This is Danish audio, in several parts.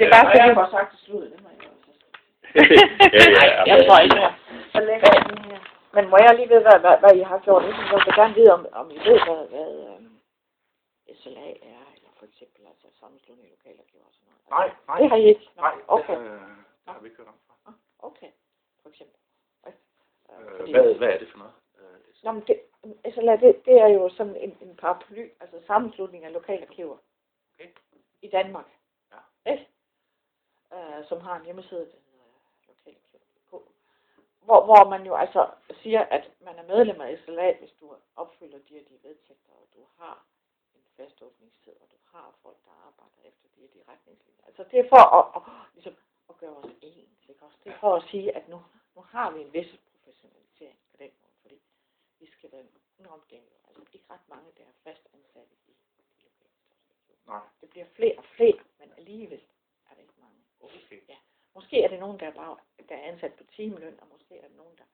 Det er bare Ja, fordi, Jeg får sagt til slut, det må jeg også. ja, ja, Nej, jeg tror ikke. Så den her. Men må jeg lige vide, hvad, hvad, hvad I har gjort? Jeg vil gerne vide, om, om I ved, hvad, hvad um, SLA er, eller for eksempel altså sammenslutning af lokalarkiver og sådan noget. Nej, nej, Det har I ikke? Nej, Okay, det øh, har vi ikke hørt om. fra. okay. For eksempel. Øh, Øh, fordi- hvad, hvad er det for noget? Øh, Nå, men det, SLA, det, det er jo sådan en, en paraply, altså sammenslutning af lokalarkiver Okay. i Danmark. Ja. Ikke? Øh, som har en hjemmeside, der hedder lokalarkiver.dk, hvor, hvor man jo altså siger, at man er medlem af SLA, hvis du opfylder de og de vedtægter, og du har en fast åbningstid, og du har folk, der arbejder efter de og de retningslinjer. Altså det er for at, at, ligesom, at gøre os ens, ikke også? Det er for at sige, at nu, nu har vi en vis professionalisering på den måde, fordi vi skal være uomgængelige. Altså ikke ret mange, der er fast ansatte i, i lokalhistorisk nej, Det bliver flere og flere, men alligevel det okay. Måske er det nogen, der er, bare, der er ansat på timeløn, og måske er det nogen, der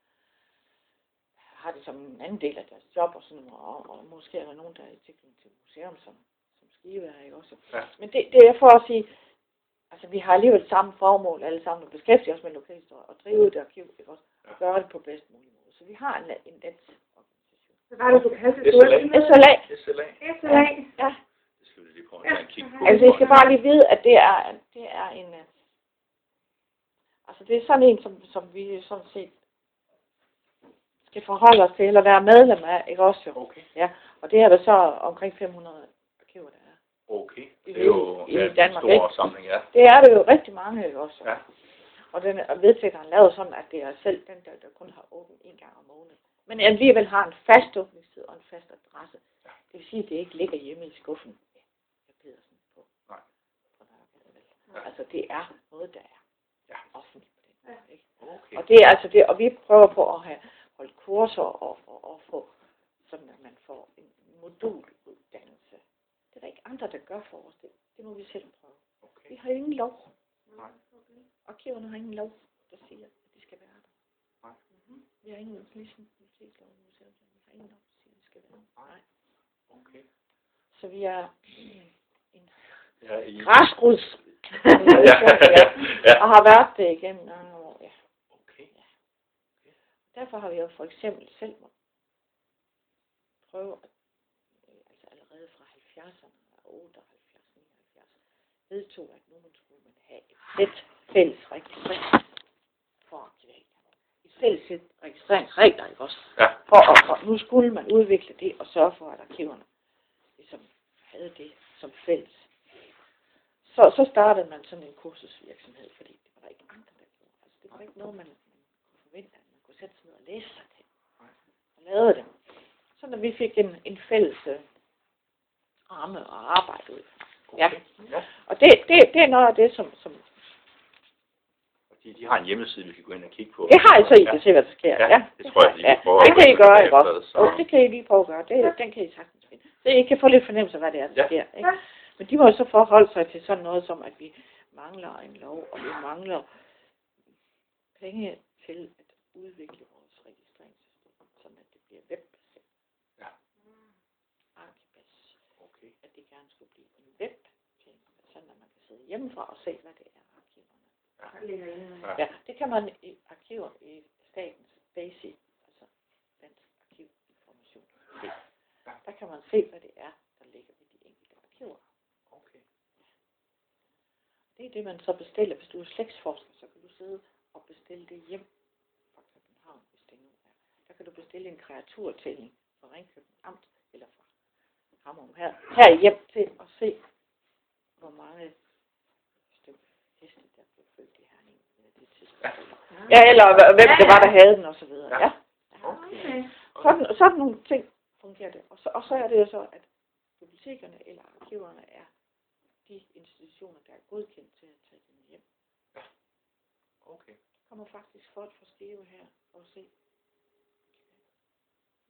har det som en anden del af deres job, og, sådan, og, og måske er der nogen, der er i tilknytning til museum som, som skive er, ikke også? Ja. Men det, det er for at sige, altså vi har alligevel samme formål alle sammen, at beskæftige os med lokalhistorie og drive et arkiv, ikke også? Og Ja. gøre det på bedst mulig måde. Så vi har en, en net organisation. Hvad var det, du kaldte det? SLA. SLA, SLA. SLA. ja. Det skal vi lige prøve at tage en kig på. Altså, I skal bare lige vide, at det er, det er en... Altså, det er sådan en, som, som vi sådan set skal forholde os til, eller være medlem af, ikke også jo? Okay, Ja, og det er der så omkring 500 arkiver, der er. okay. I- Det er jo i ja, en Danmark, stor ikke? samling, ja. Det er det jo rigtig mange, ikke også? Ja. Og den er vedtægteren lavet sådan, at det er selv den, der, der kun har åbent en gang om måneden. Men alligevel har en fast åbningstid og en fast adresse. Ja. Det vil sige, at det ikke ligger hjemme i skuffen. Ja, jeg bider sådan på. Nej. Altså, det er noget, der er Ja. offentligt på den måde, ikke? Okay. Og det er altså det, og vi prøver på at have holdt kurser og, og, og få, sådan at man får en moduluddannelse. Det er der ikke andre, der gør for os. Det, det må vi selv prøve. okay. Vi har ingen lov. Nej. Arkiverne har ingen lov, der siger, at de skal være der. Nej. Mm-hmm. Vi har ingen ligesom universitetslov og museum. Vi har ingen lov, der siger, at de skal være der. Nej. Okay. Så vi er en Ja, i... græsrods ja, ja, ja. og har været det igennem mange år. Ja. Okay. Derfor har vi jo for eksempel selv må prøve at, øh, altså allerede fra 70'erne, 78, 79, vedtog, at nu skulle man have et sæt fælles registrering for arkivalier. Et fælles sæt registreringsregler, ikke også? Ja. For at, og nu skulle man udvikle det og sørge for, at arkiverne ligesom havde det som fælles. Så, så startede man sådan en kursusvirksomhed, fordi det var der ikke andre, der gjorde. Altså, det var ikke noget, man, kunne forvente, at man kunne sætte sig ned og læse sig til. Og lavede det. Så når vi fik en, en fælles øh, ramme at arbejde ud fra. Ja. ja. Og det, det, det er noget af det, som, som Og de, de har en hjemmeside, vi kan gå ind og kigge på. det har I så, I kan se, hvad der sker. Ja, det tror jeg, har lige, prøver ja. at Det kan I gøre, og ikke også? så- det kan I lige prøve at gøre. Det, den kan I sagtens finde. Så I kan få lidt fornemmelse af, hvad det er, der Ja. sker. Ikke? Men de må jo så forholde sig til sådan noget som, at vi mangler en lov, og vi mangler penge til at udvikle vores registreringssystem, sådan at det bliver webbaseret. Ja. Archibas, Okay. at det gerne skulle blive en webting, sådan at man kan sidde hjemmefra og se, hvad det er, arkiverne. Ja. Ja, det kan man i arkiver i statens BASIC, altså Dansk Arkivinformation. Der kan man se, hvad det er, der ligger i de enkelte arkiver. Det er det, man så bestiller. Hvis du er slægtsforsker, så kan du sidde og bestille det hjem fra København, hvis det nu er. Der kan du bestille en kreaturtælling fra Ringkøbing Amt, eller fra Hammerum her, her hjem til at se, hvor mange heste, der blev født i Herning på det tidspunkt. Ja, eller hv- hvem det var, der havde den, og så videre. Ja. Ja. Okay. Sådan, sådan nogle ting fungerer det. Og så, og så er det jo så, at bibliotekerne eller arkiverne er de institutioner, der er godkendt til at tage dem hjem. Okay. Der kommer faktisk folk fra Skive her og se.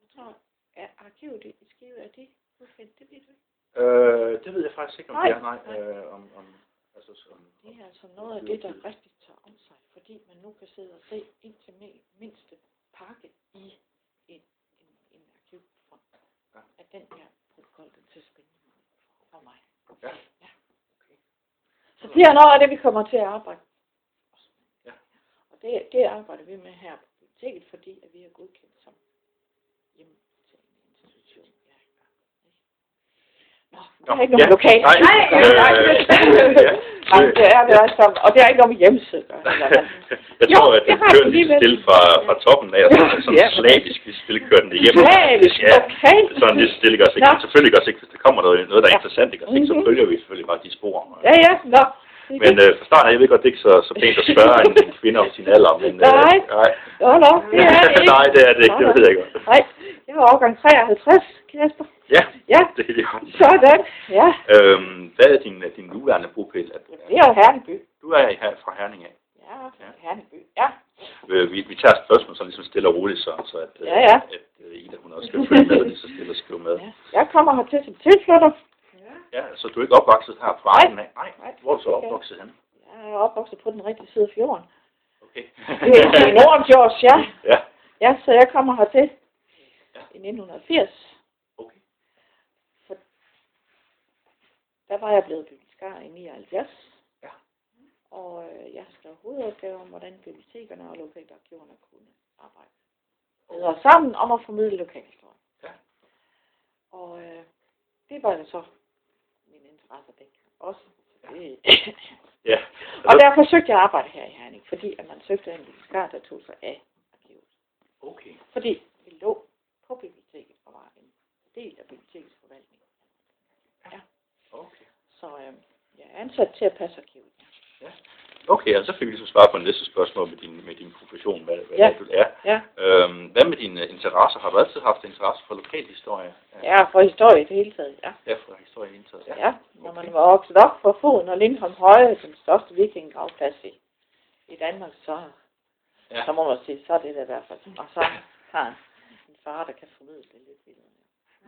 Jeg tror, er arkivet i Skive, er de godkendt? Det ved du. Øh, det ved jeg faktisk ikke, om Nej. det er. Nej, Nej. øh, om, om, altså, som, Det er altså noget af det, der rigtig tager om sig, fordi man nu kan sidde og se ind til mi- mindste pakke i en, en, en arkivfond. Ja. At den her protokol, den til spændende for mig. Ja. Så det er noget af det, vi kommer til at arbejde. Ja. Og det, det arbejder vi med her på biblioteket, fordi at vi er godkendt som hjemmetagende institution. Ja. Nå, der er ikke noget Ja. lokalt. Nej. nej, Øh, nej. ja. nej, det er det også som, og det er ikke noget med hjemmeside. at. Jeg Jo, tror, at det den kører lige stille fra, fra toppen af, og så sådan ja. slavisk lige stille kører den igennem. Slavisk, Ja, okay. sådan lige stille ikke også, ikke? Selvfølgelig også ikke, hvis der kommer noget, noget der er interessant, ikke også, ikke? så Mhm. følger vi selvfølgelig bare de spor. Ja, ja, nå. Men øh, fra starten af, jeg ved godt, det er ikke så, så pænt at spørge en, en kvinde om sin alder, men... Øh, Nej. nej. Nå, nå, det er det ikke. nej, det er det ikke, det ved jeg godt. Nej, jeg er årgang 53, Kasper. Ja, Ja, det er godt. sådan. Ja, Øhm, hvad er din, din nuværende bopæl? At, det er jo Herningby. du er her fra Herning af. Ja, Ja. Herningby. Ja, Øh, Vi, vi tager spørgsmål så ligesom stille og roligt, så, så at, øh, Ja, ja. at øh, Ida hun også skal følge med, og lige så stille og skrive med. ja. Jeg kommer hertil som tilflytter. Ja, så du er ikke opvokset her fra. Arden af? Nej. Nej. Hvor er du så Okay. opvokset henne? Jeg er opvokset på den rigtige side af fjorden. Okay. Det er i Nordenfjords, ja. Ja, Ja, så jeg kommer hertil Ja. i 1980. Der var jeg blevet bibliotekar i 79. Ja. Og øh, jeg skrev hovedopgaver om, hvordan bibliotekerne og lokalarkiverne kunne arbejde bedre sammen om at formidle lokalhistorie. Ja. Og øh, det var jo så min interesse det også. Så Det, Ja. og derfor søgte jeg arbejde her i Herning, fordi at man søgte en bibliotekar, der tog sig af arkivet. Okay. Fordi det lå på biblioteket og var en del af bibliotekets forvaltning. Okay. Så øh, jeg er ansat til at passe arkivet. Okay, og så fik vi så svar på næste spørgsmål med din, med din profession, hvad, hvad Ja. ja. du er. Ja. Øhm, hvad med dine interesser? Har du altid haft interesse for lokalhistorie? Ja, for historie i det hele taget, ja. Ja, for historie i hele taget. Ja, når man var vokset op på foden og Lindholm Høje, den største vikingegravplads i, i Danmark, så, Ja. så må man sige, så er det det i hvert fald. Og så har en far, der kan formidle det lidt videre.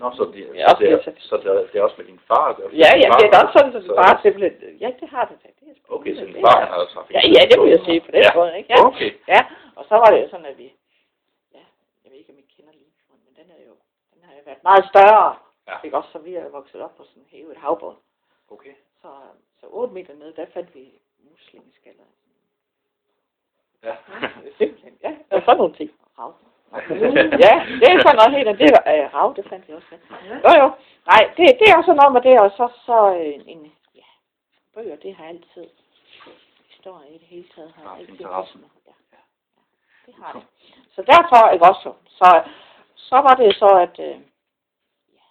Nå, så det, Ja, så, det, er, så det, er, det er også med din far at gøre? Ja, ja, det er også sådan, at det Så- bare simpelthen, ja, det har det da. Det er Okay, så din det far er- har haft Ja, ja, det må jeg sige på den ja. måde, ikke? Ja. Okay. Ja, og så var det jo sådan, at vi, ja, jeg ved ikke, om I kender Limfjorden, men den er jo, den har jo været meget større. Ja. Ikke også, så vi er vokset op på sådan en hævet havbund. Okay. Så, så 8 meter nede, der fandt vi muslingeskaller. Ja. Simpelthen, ja. Og sådan nogle ting. Rav. ja, det er sådan noget helt, og det var øh, rav, det fandt vi også. Ja. Jo, jo. Nej, det, det er også noget med det, og så, så øh, en, ja, bøger, det har altid, historie i det hele taget, har altid Ja. ja, det har det. Så derfor, ikke også, så, så var det så, at, øh, ja,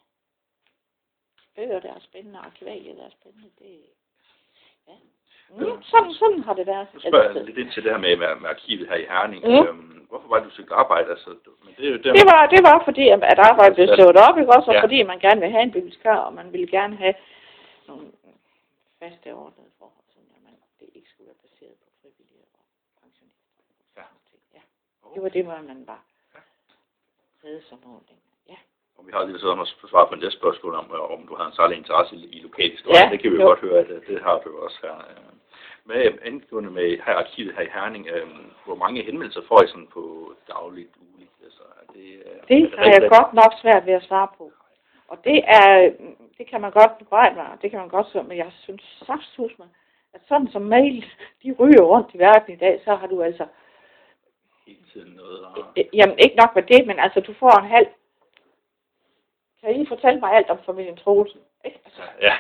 bøger, der er spændende, og arkivalier, der er spændende, det, ja. Mm, sådan, sådan har det været. Nu spørger jeg altid. lidt ind til det her med, med, med arkivet her i Herning. Mm. Øhm, hvorfor var du søgte arbejde? Altså, men det er jo det, Det var, det var fordi, at arbejdet blev slået op, ikke også? Og Ja. fordi man gerne vil have en bibliotekar, og man ville gerne have nogle faste ordnede forhold, sådan at man, det ikke skulle være baseret på frivillige og pensionister. Ja. ja. Det var det, hvor man var reddet som mål. Ja. Og vi har lige så også svaret på det spørgsmål om, øh, om du har en særlig interesse i, i lokalhistorie. Ja, det kan vi jo jo. godt høre, at øh, det har du også her. øh. Med angående med her arkivet her i Herning, øh, hvor mange henvendelser får I sådan på dagligt, ugeligt? Altså, er det, øh, er Det har jeg godt nok svært ved at svare på. Og det er, det kan man godt bebrejde mig, det kan man godt så, men jeg synes saftsus mig, at sådan som mail, de ryger rundt i verden i dag, så har du altså, Hele tiden noget. Og... jamen ikke nok med det, men altså du får en halv, kan I fortælle mig alt om familien Troelsen? Ikke? Altså, Ja,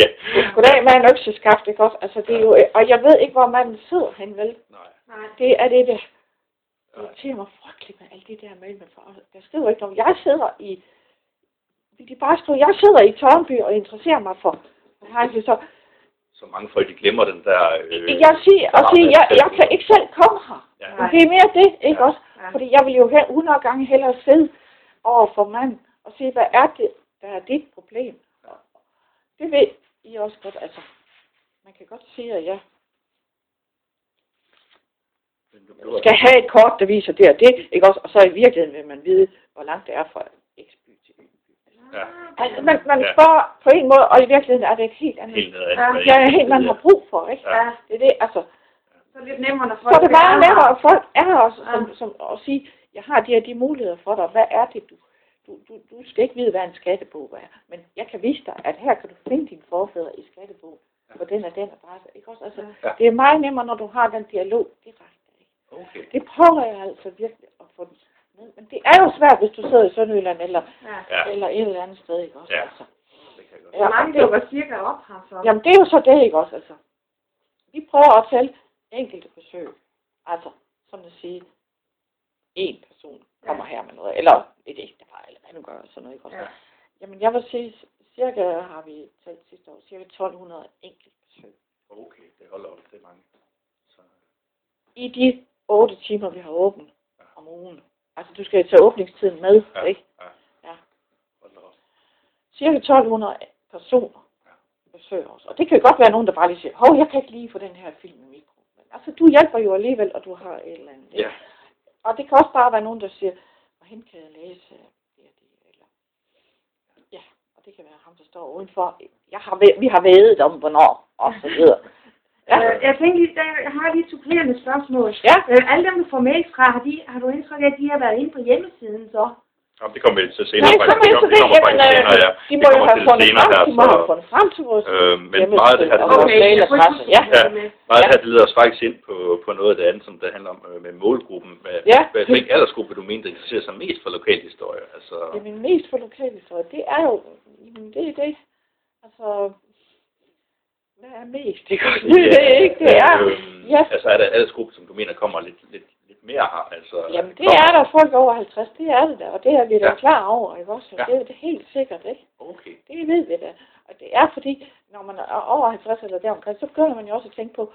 ja. goddag med en økseskaft, ikke også? Altså det er jo, og jeg ved ikke, hvor man sidder hen, vel? Nej. Nej. Det er det, der Nej. irriterer mig frygteligt med alt det der mail med for. Der skriver ikke noget. Jeg sidder i, vil de bare skrive, jeg sidder i Tørnby og interesserer mig for, hvad har jeg så? Så mange folk, de glemmer den der... Øh, Jeg siger, og sige, jeg, jeg kan ikke selv komme her. Ja. Men det er mere det, ikke Ja. også? Ja. Fordi jeg vil jo have 100 gange hellere sidde over for manden og sige, hvad er det, der er dit problem? Det ved I også godt, altså. Man kan godt sige, at jeg skal have et kort, der viser det og det, ikke også? Og så i virkeligheden vil man vide, hvor langt det er fra X by til Y. Ja. Altså, man, man Ja. spørger på en måde, og i virkeligheden er det et helt andet. Helt nedad. Ja, Ja, er helt, man har brug for, ikke? Ja. Det er det, altså. Så er det lidt nemmere, når Så folk er det er nemmere, at folk er også, som, Ja. som at sige, jeg har de her de muligheder for dig. Hvad er det, du, du, du, du skal ikke vide, hvad en skattebog er. Men jeg kan vise dig, at her kan du finde dine forfædre i skattebogen. på den og den adresse. Ikke også? Altså, Ja. Det er meget nemmere, når du har den dialog direkte. Ikke? Okay. Det prøver jeg altså virkelig at få den med. Men det er jo svært, hvis du sidder i Sønderjylland eller, Ja. Ja, eller et eller andet sted. Ikke også? Ja. Altså. det kan jeg godt. Hvor mange det- dukker cirka op her så? Jamen, det er jo så det, ikke også? Altså, vi prøver at tælle enkelte besøg. Altså, som at sige, en person kommer her med noget, eller et ægtepar, eller hvad nu gør, sådan noget, ikke også? Ja. Jamen, jeg vil sige, cirka har vi talt sidste år, cirka 1200 enkelte besøg. Okay, det holder op. Det er mange. Så, I de 8 timer, vi har åbent om ugen. Altså, du skal tage åbningstiden med, ja, ikke? ja. Ja. Hold da op. Cirka 1200 personer besøger os. Og det kan jo godt være nogen, der bare lige siger, hov, jeg kan ikke lige få den her film i mikro. Men altså, du hjælper jo alligevel, og du har et eller andet. ikke? Ja. Og det kan også bare være nogen, der siger, hvor hen kan jeg læse øh, det og det, eller... Ja, og det kan være ham, der står udenfor. Jeg har, vi har vædet om, hvornår, og så videre. Ja, Øh, jeg tænker lige, der, jeg har lige et supplerende spørgsmål. ja. Øh, alle dem, du får mails fra, har, de, har du indtryk af, at de har været inde på hjemmesiden så? Jamen, det kommer vi til senere. Nej, faktisk. kom ind til det det. kommer Jamen, faktisk senere, ja. øh, de må jo kommer have til det fundet senere frem, her, de må have fundet frem til vores Øh, men hjemmeside, meget af det her, det vores leder, Okay, Ja, Ja. meget af det her, det leder os faktisk ind på, på noget af det andet, som det handler om øh, med målgruppen. Hvad, Ja. hvad, hvilken aldersgruppe du mener, der interesserer sig mest for lokalhistorie? Altså, Jamen mest for lokalhistorie, det er jo, jamen det er det. Altså, hvad er mest? Det, det er ikke, det er. Øhm, Ja. Altså, er der aldersgruppe, som du mener kommer lidt, lidt mere her? Altså, Jamen det er der folk over 50, det er det der, og det er vi da Ja. klar over, ikke også? Ja. Det er det helt sikkert, ikke? Okay. Det ved vi da. Og det er fordi, når man er over 50 eller deromkring, så begynder man jo også at tænke på,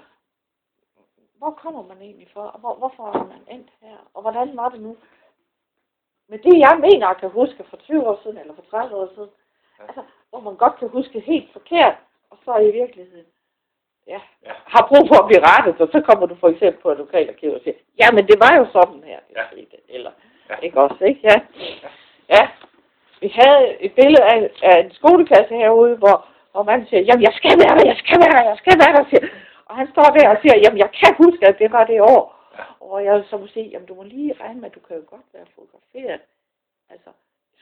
hvor kommer man egentlig fra, og hvor, hvorfor er man endt her, og hvordan var det nu? Men det jeg mener, jeg kan huske for 20 år siden, eller for 30 år siden, Ja. altså, hvor man godt kan huske helt forkert, og så i virkeligheden, ja, Ja. har brug for at blive rettet, og så kommer du for eksempel på et lokalarkiv og siger, ja, men det var jo sådan her, det Ja. skete, eller, Ja. ikke også, ikke? Ja. ja. Vi havde et billede af, af en skoleklasse herude, hvor, hvor man siger, jamen jeg skal være der, jeg skal være der, jeg skal være der, siger. Og han står der og siger, jamen jeg kan huske, at det var det år. Ja. Og jeg så må sige, jamen du må lige regne med, at du kan jo godt være fotograferet. Altså,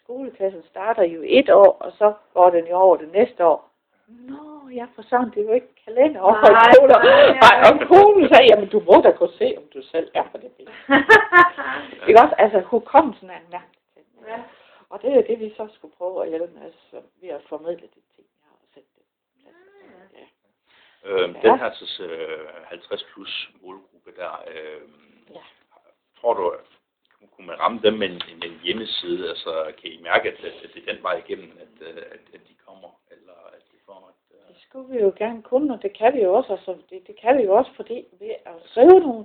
skoleklassen starter jo et år, og så går den jo over det næste år. Nå, ja, for sådan, det er jo ikke kalender over Nej, i skoler. nej, nej. Nej, og konen sagde, jamen du må da kunne se, om du selv er på det billede. Ikke også? Altså, hukommelsen er en mærkelig ting. ja. Og det er det, vi så skulle prøve at hjælpe med, altså, ved at formidle de ting, vi har og sætte det. på plads. Ja. Øhm, Ja. Den her så, øh, 50 plus målgruppe der, øh, Ja. tror du, kunne man ramme dem med en, med en hjemmeside? Altså, kan I mærke, at, at det er den vej igennem, at, øh, at, at de kommer? Eller at får et, øh, Det skulle vi jo gerne kunne, og det kan vi jo også. Altså, det, det kan vi jo også, fordi ved at skrive nogle,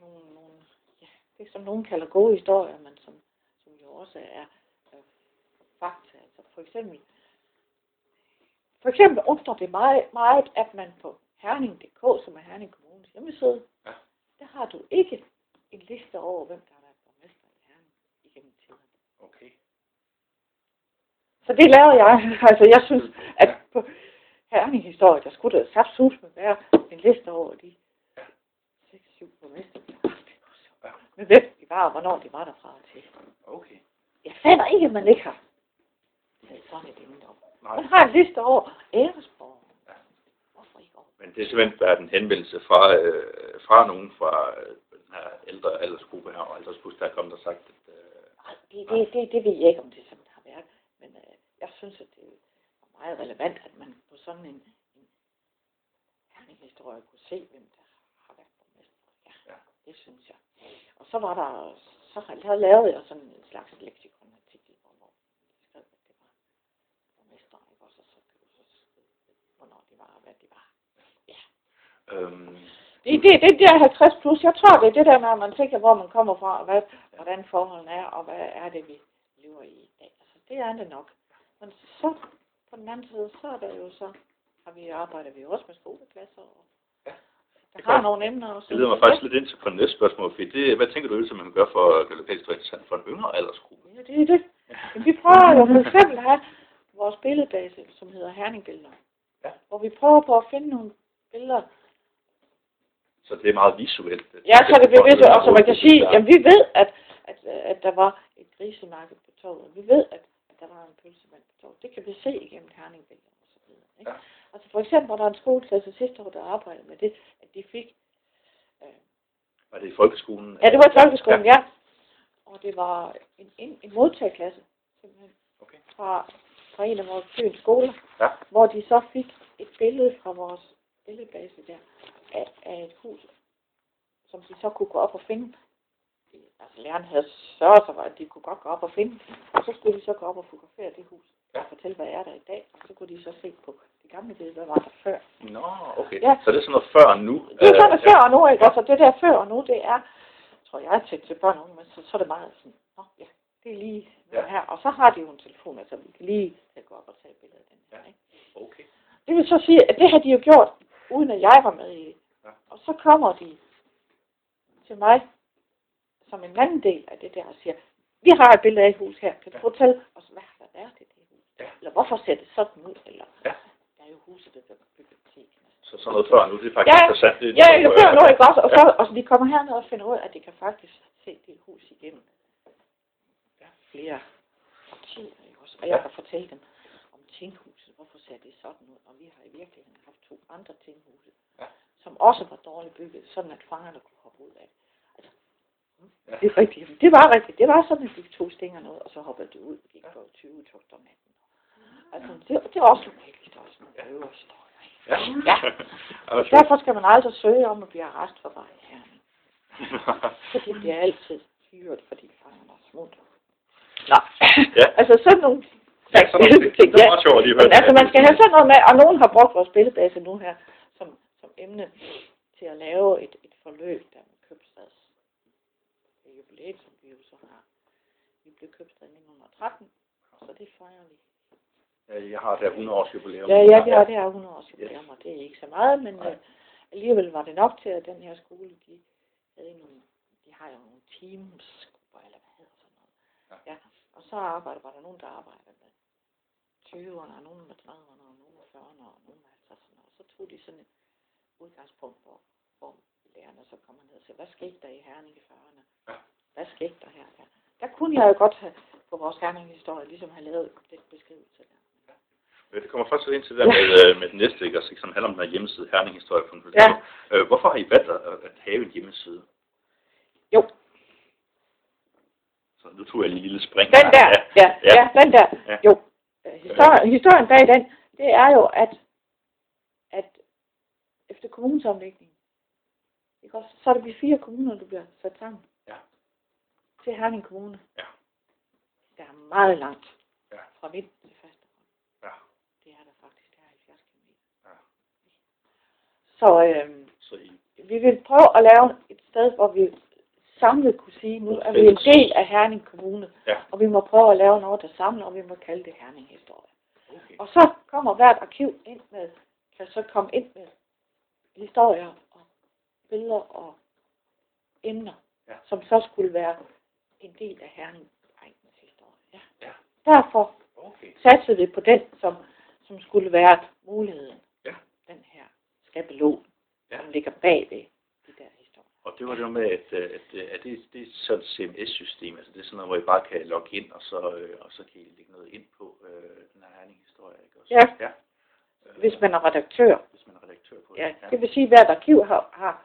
nogle, nogle ja, det som nogen kalder gode historier, men som, som jo også er, er fakta. Altså for eksempel, for eksempel undrer det meget, meget, at man på herning.dk, som er Herning Kommunes hjemmeside, Ja. der har du ikke en liste over, hvem der har været borgmester i Herning igennem tiden. okay. Så det lavede jeg. Altså, jeg synes, at på Herning Historie, der skulle der saftsus med være en liste over de 6-7 borgmester. Med hvem de var, og hvornår de var derfra og til. Okay. Jeg fatter ikke, at man ikke har taget sådan et emne op. Nej. Man har en liste over æresborg. Ja. Hvorfor ikke over? Men det er simpelthen været en henvendelse fra, øh, fra nogen fra øh, den her ældre aldersgruppe her, og 50 plus, der er kommet og sagt, at øh, det, det, det, det ved jeg ikke, om det sådan har været. Men øh, jeg synes, at det er meget relevant, at man på sådan en, en herning-historie kunne se, hvem der har været borgmester. Ja, Ja. det synes jeg. Og så var der, så har- lavede jeg sådan en slags leksikonartikel, hvor hvor jeg skrev, at det var borgmester, ikke også? Og så kunne du så hvornår de var, og hvad de var. øhm, Det, det, det der 50 plus, jeg tror, det er det der at man tænker, hvor man kommer fra, og hvad, hvordan forholdene er, og hvad er det, vi lever i i dag. Altså, det er det nok. Men så, på den anden side, så er der jo så, har vi arbejder vi jo også med skoleklasser, og Ja. der har nogle emner også. det leder mig faktisk lidt ind til på det næste spørgsmål, fordi det, hvad tænker du ellers, man kan gøre for at lokalhistorie interessant for en yngre aldersgruppe? Ja, det er det. Men vi prøver jo for eksempel at have vores billedbase, som hedder Herningbilleder. Ja. Hvor vi prøver på at finde nogle billeder, Så det er meget visuelt. Ja, så det bevidst, og så man kan sige, jamen vi ved, at, at, at der var et grisemarked på torvet. Vi ved, at der var en pølsemand på torvet. Det kan vi se igennem herningbilleder og så videre. Ikke? Ja. Altså for eksempel var der en skoleklasse sidste år, der arbejdede med det, at de fik Var det i folkeskolen? Ja, det var i folkeskolen, ja. Og det var en, en, en modtageklasse, simpelthen, Okay. fra, fra en af vores byens skoler, Ja. hvor de så fik et billede fra vores billedbase der, af, af et hus, som de så kunne gå op og finde. Altså læreren havde sørget sig for, at de kunne godt gå op og finde, og så skulle de så gå op og fotografere det hus, og fortælle, hvad er der i dag, og så kunne de så se på det gamle billede, hvad var der før. Nå, okay. Ja. Så det er sådan noget før og nu? Det er sådan, Øh, at før og nu, ikke? Altså, det der før og nu, det er, tror jeg, til, til børn og unge, men så, så er det meget sådan, nå, ja, det er lige Ja. her. Og så har de jo en telefon, altså vi kan lige tage gå op og tage et billede af den her, Ja. ikke? Okay. Det vil så sige, at det har de jo gjort, uden at jeg var med i det. Ja. Og så kommer de til mig som en anden del af det der og siger, vi har et billede af et hus her, kan du Ja. fortælle os, hvad har der været i det hus? Ja. Eller hvorfor ser det sådan ud? Eller, Ja. der er jo huse, der bygget til. Så sådan noget før nu, det er faktisk Ja, interessant. Det, Ja, det, jeg før nu, ikke også? Og så, og så de kommer herned og finder ud af, at de kan faktisk se det hus igennem ja, flere årtier, ikke også? Og jeg Ja. kan fortælle dem om tinghuset, hvorfor ser det sådan ud, og vi har i virkeligheden haft to andre tinghuse, Ja. som også var dårligt bygget, sådan at fangerne kunne hoppe ud af. Altså, Ja. det er rigtigt. Det var rigtigt. Det var sådan, at de tog stingerne ud, og så hoppede det ud, gik på 20 togt om natten. Altså, det, det var også ubehageligt også nogle Ja. røverhistorier. Ja. Ja. ja. Derfor skal man aldrig søge om at blive arrest for vej her. Så de bliver altid hyret, fordi fangerne er smut. Nej. Ja. altså sådan nogle Ja, sådan nogle ting. Det er meget sjovt lige Men det. altså man skal have sådan noget med, og nogen har brugt vores billedbase nu her som, som emne til at lave et, et forløb der med købstads jubilæet, som vi jo så har. Vi blev købstad i 1913, så det fejrer vi. Jeg har det her 100 års jubilæum. Ja, vi har det her 100 års jubilæum, og det er ikke så meget, men Nej. øh, alligevel var det nok til, at den her skole, de havde nogle, de har jo nogle teamsgrupper, eller hvad hedder sådan noget. Ja. ja. Og så arbejder, var der nogen, der arbejdede med 20'erne, og nogen med 30'erne, og nogen med 40'erne, og nogen med 50'erne. Og så tog de sådan et udgangspunkt, hvor, hvor lærerne så kommer ned og siger, hvad skete der i Herning i 40'erne? Ja. Hvad skete der her? Der, der kunne jeg jo godt have, på vores Herning-historie, ligesom have lavet den beskrivelse der. Det kommer først ind til det der med, øh, med den næste, ikke? Altså, som handler om den her hjemmeside, Herning-historie. Ja. Øh, hvorfor har I valgt at, at have en hjemmeside? Jo, Så nu tog jeg lige en lille spring. Den der, ja, ja, ja den der. Ja. Jo, Øh, historien, historien bag den, det er jo, at, at efter kommunesamlægningen, ikke også, så er det vi fire kommuner, der bliver sat sammen. Til Herning Kommune. Ja. Der er meget langt Ja. fra midt til første. Ja. Det er der faktisk, der er 70 km. Ja. Så øhm, Så I, vi vil prøve at lave et sted, hvor vi samlet kunne sige, nu er vi en del af Herning Kommune, ja. og vi må prøve at lave noget, der samler, og vi må kalde det Herning Historie. Okay. Og så kommer hvert arkiv ind med, kan så komme ind med historier og billeder og emner, Ja. som så skulle være en del af Herning Egnens historie. Ja. Ja. Derfor Okay. satsede vi på den, som, som skulle være muligheden. Ja. Den her skabelon, Ja. som ligger bagved de der historier. Og det var det med, at, øh, at, øh, at det, det er sådan et CMS-system, altså det er sådan noget, hvor I bare kan logge ind, og så, øh, og så kan I lægge noget ind på øh, den her Herning-historie, ikke også? Ja. ja. Hvis man er redaktør, hvis man er redaktør på Ja, det. det vil sige, at hvert arkiv har, har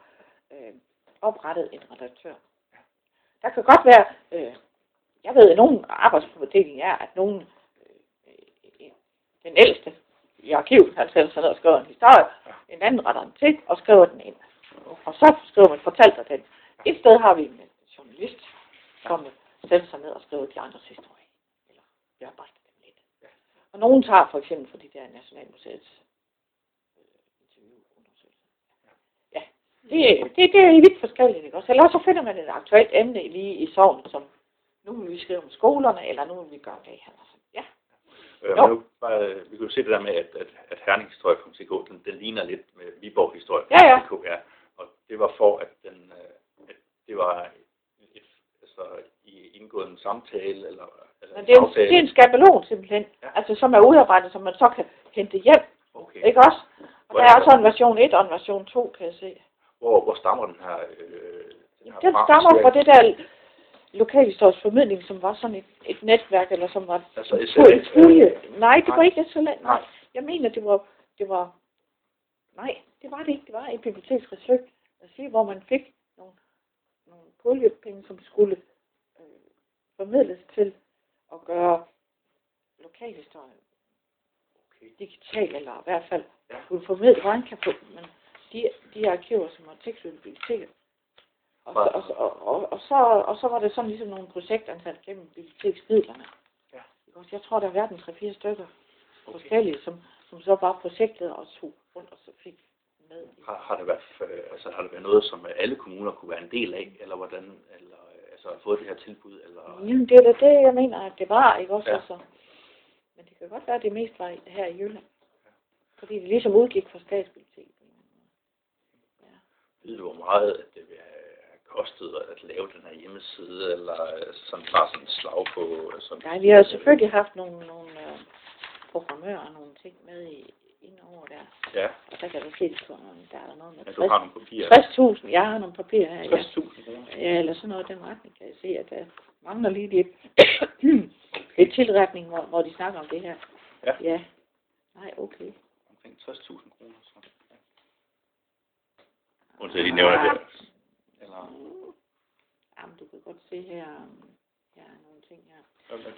øh, oprettet en redaktør. Der kan godt være, øh, jeg ved, at nogen arbejdsfordeling er, at nogen, øh, øh, den ældste i arkivet, han sætter sig ned og skriver en historie, en anden retter den til og skriver den ind. Og så skriver man fortalt den. Et sted har vi en journalist, som sætter sig ned og skriver de andres historie. Eller bearbejder dem lidt. Og nogen tager for eksempel for de der Nationalmuseets Ja, det, det, det er vidt forskelligt, ikke også? Eller så finder man et aktuelt emne lige i sovn, som nu vil vi skrive om skolerne, eller nu vil vi gøre det her. Altså, ja, Øh, Jo. nu, bare, vi kan jo se det der med, at, at, at gå, den, den ligner lidt med Viborg-historie. Ja, ja. ja. Og det var for, at, den, øh, at det var et, altså, i indgået en samtale, eller, eller men det er, en, det er en skabelon simpelthen, Ja. altså som er udarbejdet, som man så kan hente hjem, Okay. ikke også? Og Hvordan- der er også en version 1 og en version 2, kan jeg se. Hvor, hvor stammer den her? Øh, den, her Den stammer fra det der lokalhistorisk formidling, som var sådan et, et netværk, eller som var Altså en SLA, pulje. Nej, det var nej. ikke SLA, nej. Nej. Jeg mener, det var det var, nej, det var det ikke. Det var et biblioteksregi, regi, hvor man fik nogle, nogle puljepenge, som skulle øh, formidles til at gøre lokalhistorie Okay. digital, eller i hvert fald Ja. skulle formidle, hvordan kan få, men de, de arkiver, som var tilknyttet biblioteket. Og så, og, og, og, og, så, og så var det sådan ligesom nogle projektantal gennem biblioteksmidlerne. Ja. Jeg tror, der har været en 3-4 stykker Okay. forskellige, som, som så bare projektet og tog rundt og så fik med. i. Har, har, det været, øh, altså, har det været noget, som alle kommuner kunne være en del af, eller hvordan, eller øh, altså at få det her tilbud, eller... Jamen, det er da det, jeg mener, at det var, ikke også? Ja. Altså. Men det kan godt være, at det mest var her i Jylland. Fordi det ligesom udgik fra statsbiblioteket. Du, hvor meget at det vil have kostet at lave den her hjemmeside, eller øh, sådan bare sådan et slag på... øh, Sådan, Nej, vi har selvfølgelig haft nogle, nogle øh, programmører og nogle ting med i, ind over der. Ja, Og der kan du se, der er noget med men du har nogle papirer. 60.000. Jeg har nogle papirer her, ja. 60.000 kroner. ja. eller sådan noget den retning, kan jeg se, at der mangler lige lidt, lidt tilretning, hvor, hvor de snakker om det her. Ja. Ja. Nej, okay. Omkring 60.000 kroner. Så. Ja. Undtagen, de nævner det. Eller... Jamen, du kan godt se her, um, her er nogle ting her.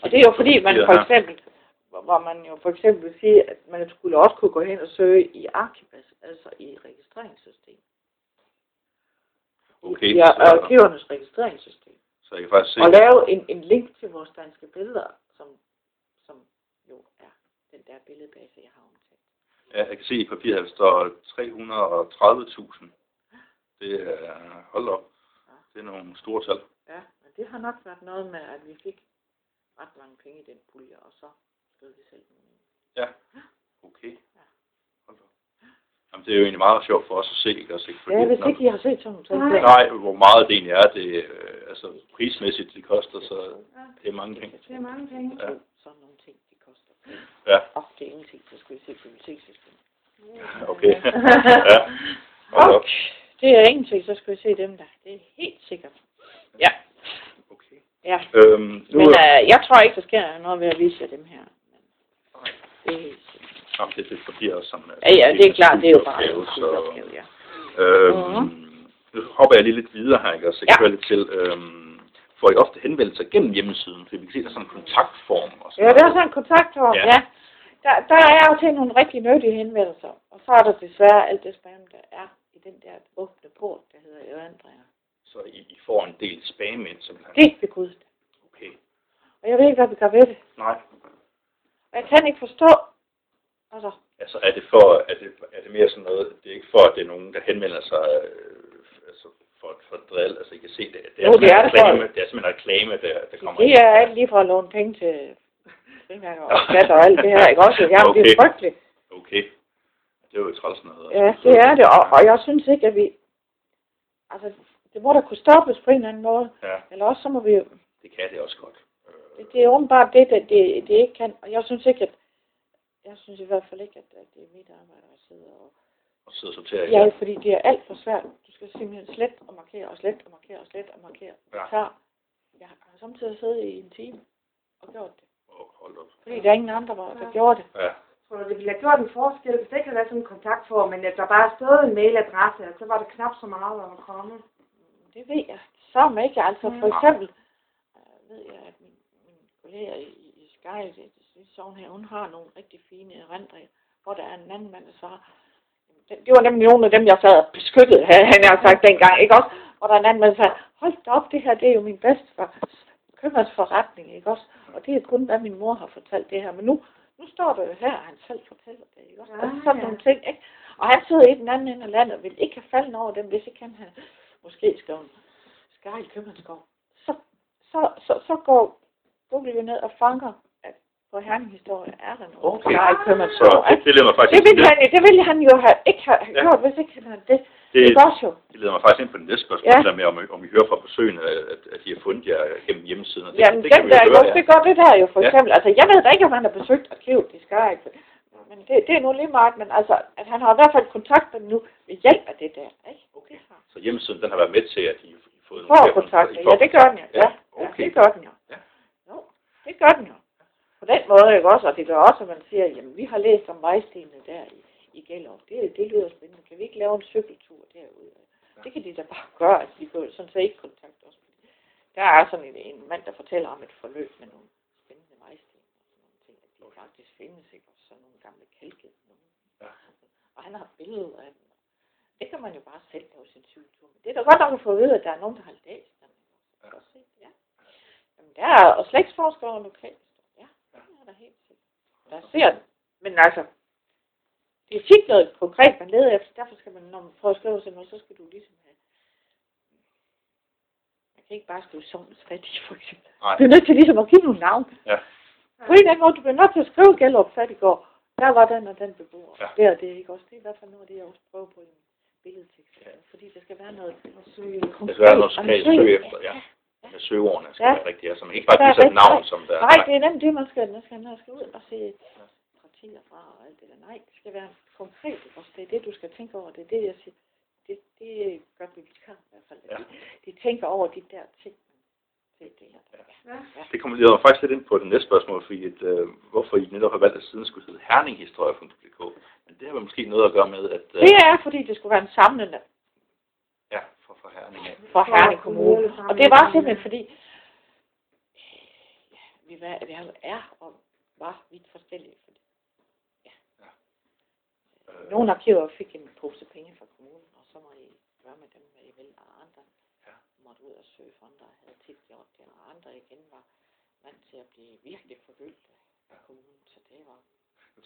Og det er jo fordi, man for eksempel, hvor man jo for eksempel vil sige, at man skulle også kunne gå hen og søge i Arkibas, altså i registreringssystemet. Okay, I arkivernes registreringssystem. Så jeg kan faktisk se... Og lave en, en link til vores danske billeder, som, som jo er den der billedbase, jeg har omtalt. Ja, jeg kan se i papiret, at der står 330.000. Det er... Hold op. Det er nogle store tal. Ja, men det har nok været noget med, at vi fik ret mange penge i den pulje, og så skrev vi selv nogle. Ja. Okay. Hold op. Jamen, det er jo egentlig meget sjovt for os at se, ikke? Også, ikke? Fordi, Ja, hvis ikke I har set sådan nogle Nej. hvor meget det egentlig er, det, øh, altså prismæssigt det koster, så det er mange penge. Det er mange penge. Ja. Sådan nogle ting, de koster. Ja, Og det er ingenting, så skal vi se bibliotekssystemet. okay. ja. Hold op. Okay. Det er ingenting, så skal vi se dem der. Det er helt sikkert. Ja. Okay. Ja. Øhm, nu, Men øh, jeg tror ikke, der sker noget ved at vise jer dem her. Men det er helt sikkert. Jamen, det det også, som... Ja, ja, det er klart, det er jo bare en opgave, ja. øhm, Mhm. Nu hopper jeg lige lidt videre her, ikke? Og så Ja. ja. lidt til... Øhm, får I ofte henvendelser gennem hjemmesiden? For vi kan se, der er sådan en kontaktform. Og sådan Ja, der er sådan en kontaktform, Ja. ja. ja. Der, der er jo til nogle rigtig nyttige henvendelser. Og så er der desværre alt det spam, der er i den der åbne port, der hedder Erindringer. Så I, I får en del spam ind, simpelthen. Det er Gud. Okay. Og jeg ved ikke, hvad vi gør ved det. Nej. Og jeg kan ikke forstå. Altså, Altså, er det for, er det, er det mere sådan noget, det er ikke for, at det er nogen, der henvender sig, øh, altså, for, for drill, altså, I kan se det, det er, Jo, det er det reklame, det er simpelthen reklame, der, der kommer det er alt lige fra at låne penge til frimærker og skat og alt det her, ikke også? Jamen, det er Okay. frygteligt. Okay. Det er jo træls noget. Ja, det er det, og, og jeg synes ikke, at vi... Altså, det må da kunne stoppes på en eller anden måde. Ja, Eller også så må vi jo... det kan det også godt. Det, det er åbenbart det, det, det, det ikke kan. Og jeg synes ikke, at... Jeg synes i hvert fald ikke, at, at det er mit arbejde at sidde og... og sidde og sortere Ja, fordi det er alt for svært. Du skal simpelthen slet og markere og slet og markere og slet og markere. Ja. Så jeg har samtidig siddet i en time og gjort det. Åh, hold op. Fordi der er ingen andre, der, der gjorde det. Ja, Tror du, det ville have gjort en forskel, hvis det ikke havde været sådan en kontaktform, men at der bare stod en mailadresse, og så var det knap så meget, der var kommet. Det ved jeg så ikke. Altså for Mm. eksempel øh, ved jeg, at min, min kollega i, i Sky, det, det sovn her, hun har nogle rigtig fine erindringer, hvor der er en anden mand, der svarer. Det, var nemlig nogle af dem, jeg sad og beskyttede, han har sagt dengang, ikke også? Hvor der er en anden mand, der sagde, hold da op, det her, det er jo min bedstefar købmandsforretning, ikke også? Og det er kun, hvad min mor har fortalt det her. Men nu, nu står der jo her, at han selv fortæller det, ikke også? Ja, altså sådan ja. nogle ting, ikke? Og han sidder i den anden ende af landet og vil ikke have falden over dem, hvis ikke han havde måske skrevet Skar i Købmandsgård. Så, så, så, så går Google jo ned og fanger, at på Herning historie er der noget Okay. Skar i så Købmandsgård. det, det mig faktisk det, ville han, det ville han jo have, ikke have Ja. gjort, hvis ikke han havde det. Det, Det også jo. det leder mig faktisk ind på det næste spørgsmål, Ja. ja. der med, om, om I hører fra besøgende, at, at de har fundet jer gennem hjemmesiden. og Det, Jamen, det kan den vi jo der, høre, jo, det gør det der jo for Ja. eksempel. Altså, jeg ved da ikke, om han har besøgt arkivet i Skarrik. Men det, det er nu lige meget, men altså, at han har i hvert fald kontakt med dem nu ved hjælp af det der, ikke? Okay. Så hjemmesiden, den har været med til, at I har fået For at kontakte, ja, det gør den jo. Ja, ja, okay. det gør den jo. Ja. Jo, det gør den jo. På den måde, ikke også? Og det gør også, at man siger, jamen, vi har læst om vejstenene der i, i Gellerup. Det, det lyder spændende. Kan vi ikke lave en cykeltur? Ja. Det kan de da bare gøre, at de kan sådan set ikke kontakte os. Der er sådan en, en mand, der fortæller om et forløb med nogle spændende vejsten og sådan nogle ting, at de faktisk findes, ikke? Og sådan nogle gamle kalkede nogle. Ja. Og han har billeder af dem. Det kan man jo bare selv lave sin cykeltur. Men det er da godt at få at vide, at der er nogen, der har læst dem. Ja. Ja. Se, ja. Jamen, der er og slægtsforskere og lokalt. Ja, det er der helt sikkert. Der ser den. Men altså, det er tit noget konkret, man leder efter. Derfor skal man, når man prøver at skrive sådan noget, så skal du ligesom have... Man kan ikke bare skrive sovnens fattige, for eksempel. Nej. Du er nødt til ligesom at give nogle navn. Ja. På en eller anden måde, du bliver nødt til at skrive Gellerup Fattigård. Der var den og den beboer. Ja. Der det, ikke også? Det er i hvert fald noget af det, jeg også prøver på i en billedtekst. Ja. Fordi der skal være noget Og søge. Det skal være noget, og skal søge. efter, ja. Med søgeordene skal Ja. være rigtigt, altså man ikke bare Der er give sig et navn, som der Nej, det er nemt det, man skal, man skal, man skal ud og se partier fra og alt det der. Nej, det skal være konkret. Også det er det, du skal tænke over. Det er det, jeg siger. Det, det gør bibliotekar i hvert fald. Ja. Ja. De, de tænker over de der ting. Det, det her. Ja. Ja. Det kommer lige faktisk lidt ind på det næste spørgsmål, fordi et, øh, hvorfor I netop har valgt, at siden skulle hedde herninghistorie.dk. Men det har vel måske noget at gøre med, at... Øh, Det er, fordi det skulle være en samlende Ja, for, for Herning af. for Herning Kommune. Og det var simpelthen fordi, ja, vi, var, vi er og var vidt forskellige. Nogle arkiver fik en pose penge fra kommunen, og så må I gøre med dem, hvad I vil, og andre Ja. måtte ud og søge fonder, og havde tit gjort det, og andre igen var vant til at blive virkelig forgyldt af kommunen, så det var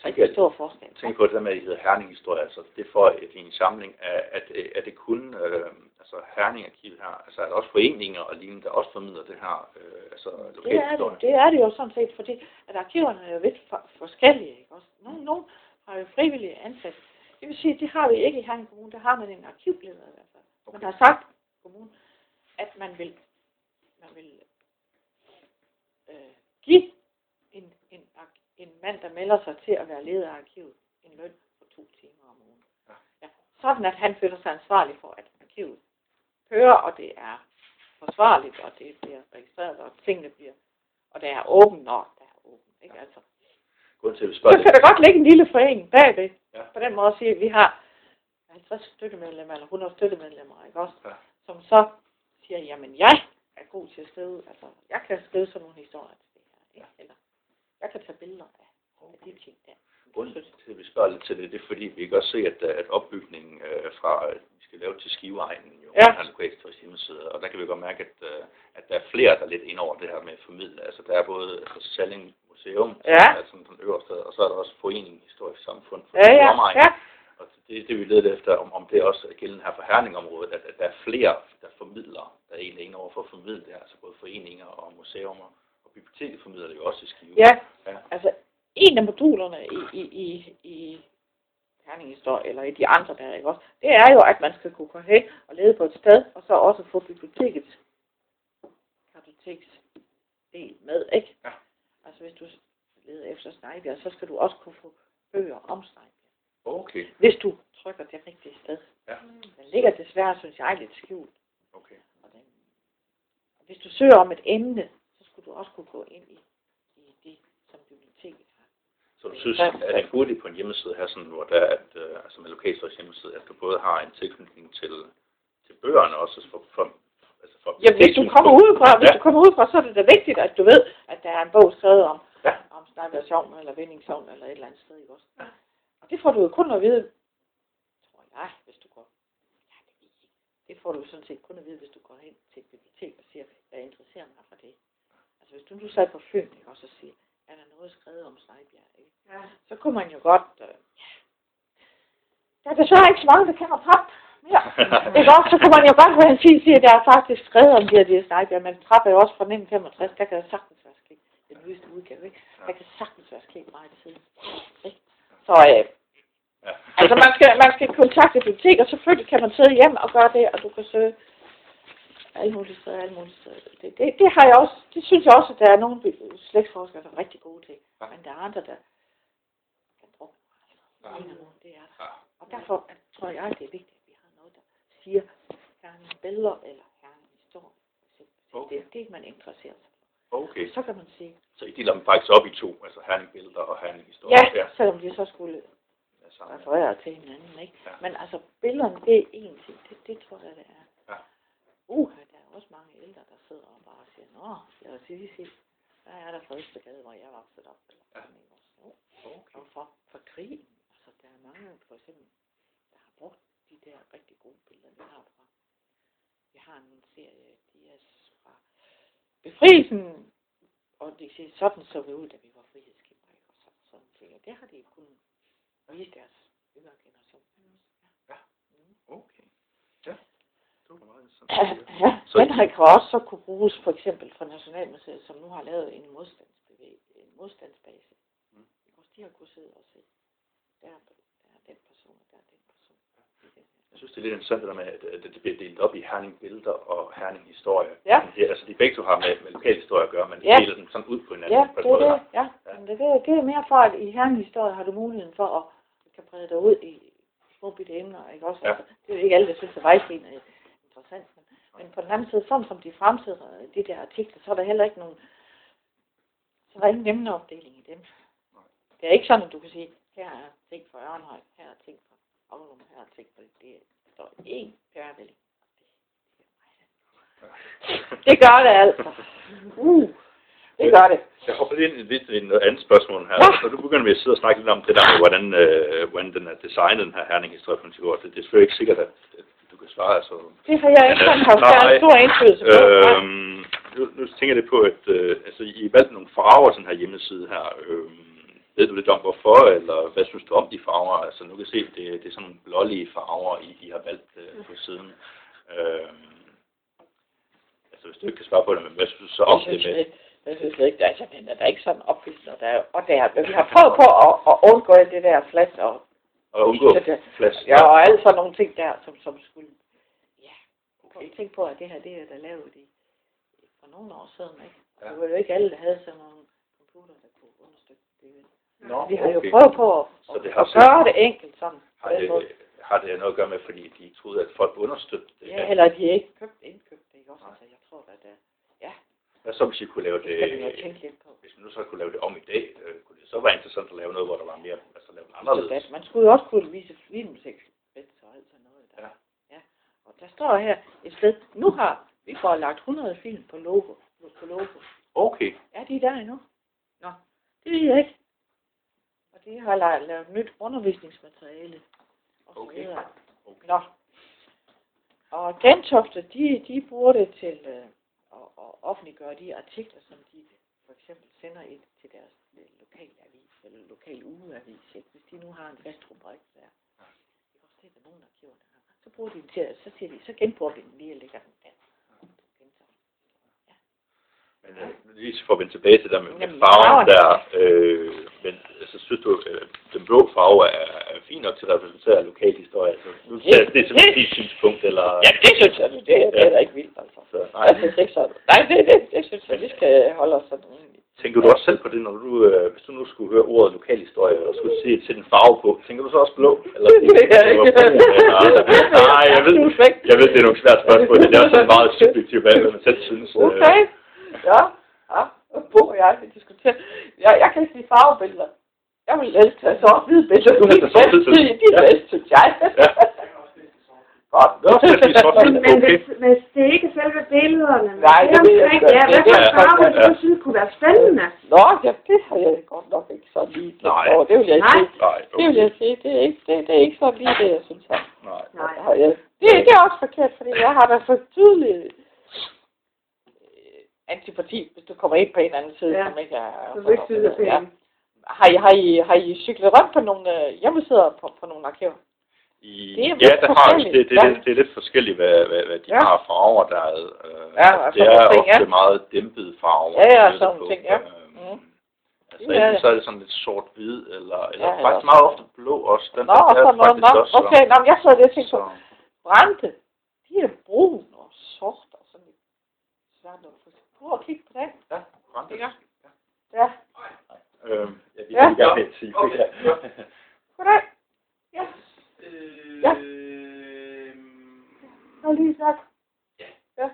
tænker, rigtig stor forskel. tænker på det der med, at det hedder Herning-historie, altså det får et, en samling af, at, at det kun, øh, altså Herning-arkivet her, altså er der også foreninger og lignende, der også formidler det her, øh, altså Det er, lokalhistorie. det, det er det jo sådan set, fordi at arkiverne er jo vidt for, forskellige. Ikke? Også, nogle, nogle har jo frivillige ansat. Det vil sige, det har vi ikke i Herning Kommune. Der har man en arkivleder i hvert fald. Okay. Man har sagt i kommunen, at man vil, man vil øh, give en, en, en mand, der melder sig til at være leder af arkivet, en løn på to timer om ugen. Ja. Ja. Sådan at han føler sig ansvarlig for, at arkivet kører, og det er forsvarligt, og det bliver registreret, og tingene bliver, og det er åbent, når det er åbent. Ikke? Altså, Grunden til, at vi så spørger kan der godt ligge en lille forening bagved. Ja. På den måde at sige, at vi har 50 støttemedlemmer, eller 100 støttemedlemmer, ikke også? Ja. Som så siger, jamen jeg er god til at skrive, altså jeg kan skrive sådan nogle historier til det her, ikke? Eller jeg kan tage billeder af, af de ting der. Grunden til, at vi spørger lidt til det, det er fordi, vi kan også se, at, at opbygningen øh, fra, vi skal lave til Skiveegnen, jo, Ja. har lokalhistorisk hjemmeside, og der kan vi godt mærke, at, øh, at der er flere, der er lidt ind over det her med at formidle. Altså, der er både altså, Salling Museum, Ja. som er sådan den øverste, og så er der også Foreningen Historisk Samfund for Ja, ja, ja. Og det, det vi leder efter, om, om det også er gældende her for Herningområdet, at, at der er flere, der formidler, der er egentlig inde over for at formidle det her, altså både foreninger og museumer, og biblioteket formidler det jo også i Skive. Ja, Ja. altså en af modulerne i, i, i, i Herning-historie, eller i de andre der, ikke også, det er jo, at man skal kunne gå hen og lede på et sted, og så også få bibliotekets kartoteksdel med, ikke? Ja. Altså hvis du leder efter Snejbjerg, så skal du også kunne få bøger om Snejbjerg. Okay, Hvis du trykker det rigtige sted. Ja. Den ligger desværre, synes jeg, lidt skjult. okay. Og den, og hvis du søger om et emne, så skulle du også kunne gå ind i, i det, som biblioteket har. Så du synes, at det er hurtigt på en hjemmeside her, sådan, hvor der er, at, øh, altså med lokalhistorisk hjemmeside, at du både har en tilknytning til, til bøgerne også for, for, altså for Ja, hvis du kommer udefra, hvis Ja. du kommer udefra, så er det da vigtigt, at du ved, at der er en bog skrevet om, Ja. om Snejbjergshavn eller Vindingshavn eller et eller andet sted, ikke også? Og det får du jo kun at vide, tror jeg, hvis du går, ja, det, det får du sådan set kun at vide, hvis du går hen til et bibliotek og siger, jeg interesserer mig for det. Altså hvis du nu sad på Fyn, ikke også, og siger, er der noget skrevet om Snejbjerg, ikke? Ja. så kunne man jo godt, øh, ja. Der er desværre ikke så mange, der kender Trap mere. Ikke også? Så kunne man jo godt være en sige, at der er faktisk skrevet om de her de Snejbjerg, men Trap er også fra 1965, der kan der sagtens være sket den nyeste udgave, ikke? Der kan sagtens være sket meget siden. Ikke? Så øh, Ja. altså man skal, man skal kontakte bibliotek, og selvfølgelig kan man sidde hjem og gøre det, og du kan søge alle mulige steder, alle mulige steder. Det, det, det har jeg også, det synes jeg også, at der er nogle slægtsforskere, der er rigtig gode til. Ja. Men der er andre, der kan bruge. Ja. Det er der. Ja. Og derfor tror jeg, at det er vigtigt, at vi har noget, der siger herning billeder eller herning historie. Okay. Det er det, man interesserer sig Okay, for. Så kan man sige, så I deler dem faktisk op i to, altså Herning Billeder og Herning Historie. ja, selvom de så skulle sammen. refererer til hinanden, ikke? Ja. Men altså, billederne, det er én ting. Det, det tror jeg, det er. Ja. Uh, der er også mange ældre, der sidder og bare siger, Nå, lad os lige se, der er der fra Østergade, hvor jeg vokset op. Eller Ja. sådan, ikke. Okay. Og for, for krigen, altså der er mange, for eksempel, der har brugt de der rigtig gode billeder, vi har fra. Vi har en serie, Dias fra befrielsen, og de siger, sådan så vi ud, da vi var frihedskæmper, ikke? Og sådan, sådan ting. Og det har de kunnet vise deres yngre generation. Ja. Mm. Okay. Ja. Det Ja. Så- Henrik har også så kunne bruges for eksempel fra Nationalmuseet, som nu har lavet en, en modstandsbase. Mm. De har kunnet sidde og se, der er, er den der er den person. Jeg synes, det er lidt interessant det der med, at det bliver delt op i Herning Billeder og Herning Historie. Ja. Det, altså, de begge to har med, med lokalhistorie at gøre, men de Ja. deler dem sådan ud på hinanden. Ja, på det er det. Ja. Ja. Men det, det, er mere for, at i herrenhistorie har du muligheden for at kan brede dig ud i små bitte emner. Ikke? Også, Ja. altså, det er jo ikke alle, der synes, at vejsten er interessant. Men, men på den anden side, sådan som de fremsætter de der artikler, så er der heller ikke nogen, så er der ingen emneopdeling i dem. Det er ikke sådan, at du kan sige, her er ting for Ørnhøj, her er ting for Aulum, her er ting for det. Det står én pærevælling. Det gør det altså. Uh, det gør det. Jeg hopper lige ind i lidt i et andet spørgsmål her. Ja. Når du begynder med at sidde og snakke lidt om det der med, hvordan, øh, hvordan den er designet, den her Herning Historie på det, det er selvfølgelig ikke sikkert, at, at du kan svare. Altså, Det har jeg ikke sådan haft Nej. særlig stor indflydelse på. Øhm, nu, nu tænker jeg lidt på, at øh, altså, I har valgt nogle farver til den her hjemmeside her. Øhm, ved du lidt om hvorfor, eller hvad synes du om de farver? Altså nu kan se, at det, det er sådan nogle blålige farver, I, I har valgt øh, på siden. Øhm, altså hvis du ikke kan svare på det, men hvad synes du så om det med? ikke, jeg synes ikke, der, altså, der er ikke sådan opfyldt, der er, og der, men vi har prøvet på at, at undgå alt det der flash og, Og undgå flash? ja, og alle sådan nogle ting der, som, som skulle, ja, okay. tænk på, at det her, det er der lavet i, for nogle år siden, ikke? Ja. det var jo ikke alle, der havde sådan nogle computer, der kunne understøtte det. Nå, Vi har jo okay. prøvet på at, Så det har at gøre det enkelt sådan. Har det, har det noget at gøre med, fordi de troede, at folk understøttede det? Ja, eller de ikke købt indkøbt det, ikke også? Altså, jeg tror, at det, Hvad så, hvis I kunne lave det, det jo hvis man nu så kunne lave det om i dag, øh, kunne det så være interessant at lave noget, hvor der var mere, altså lave det anderledes? Man skulle jo også kunne vise filmsekvens og alt sådan noget. Der. Ja. ja. Og der står her et sted, nu har vi får lagt 100 film på logo. På logo. Okay, Er de der endnu? Nå, det ved jeg ikke. De har lavet, lavet nyt undervisningsmateriale. Og så Okay. videre. okay. Nå. Og Gentofte, de, de bruger det til øh, at, at offentliggøre de artikler, som de for eksempel sender ind til deres øh, lokale avis, eller lokale ugeavis. Ikke? Hvis de nu har en fast rubrik der. Det kan også se, at nogen arkiver der har. Så bruger de den til, så siger de, så genbruger vi den lige og lægger den der. Men øh, lige for at vende tilbage til det der med, med farven der, øh, men altså, synes du, øh, den blå farve er, er fin nok til at repræsentere lokal historie? Altså, nu Det- det, det er simpelthen det- dit synspunkt, eller... Ja, det synes jeg, det, det, det er da ikke vildt, altså. Så, nej. Synes ikke sådan. Nej, det, det, det synes jeg, vi skal holde os sådan. Tænker du også selv på det, når du, øh, hvis du nu skulle høre ordet lokalhistorie, og skulle se til den farve på, tænker du så også blå? Eller, Det jeg ikke. Nej, jeg ved, jeg ved, det er nogle svære spørgsmål. Det er også en meget subjektivt valg, hvad man selv synes. øh, Okay. Ja. Ja. Bo og jeg kan diskutere. Jeg, jeg kan ikke lide farvebilleder. Jeg vil helst have sort-hvide billeder. Du vil have er bedst, sort-hvide. de, er Ja. bedst, synes jeg. Ja. Godt. Nå, så skal vi sort-hvide. Men, men Okay. hvis, hvis det ikke er selve billederne, men Nej, det det jeg omkring, ikke. ja, hvad Det for er- farver, ja. du synes kunne være spændende. Nå, ja, det har jeg godt nok ikke så lige Nej. over. Det vil jeg Nej. sige. Nej, Det vil okay. jeg sige. Det er ikke, det, det er ikke så lige det, jeg synes. Her. Nej. Nej. jeg. Det, det er også forkert, fordi jeg har da så tydeligt antipati, hvis du kommer ind på en eller anden side, Ja. som ikke er... Så vil ikke det ja. er Har I, har, I, har I cyklet rundt på nogle øh, hjemmesider på, på nogle arkiver? I, Det er ja, lidt der har. Det, det, er Ja. lidt, det er lidt forskelligt, hvad, hvad, hvad de Ja. har farver, der er. Øh, Ja, altså, og det er ting, ofte ja. meget dæmpede farver. Ja, ja, der er sådan på. ting, ja. Øh, Mhm. Altså, Det er enten det. så er det sådan lidt sort-hvid, eller, eller Ja, ja, eller faktisk meget ofte blå også. Den, Nå, den er sådan noget. faktisk Nå, også, okay, nå, jeg sad lige og tænkte på, så, Brænde, de er brun og sort og sådan lidt svært noget. Prøv at kigge på det. ja, brændt. Ikke? Ja. Øhm, ja, vi Ja. gerne med sige. Okay, ja. Goddag. Ja, Øh, Ja. nu lige sagt. Ja. Ja.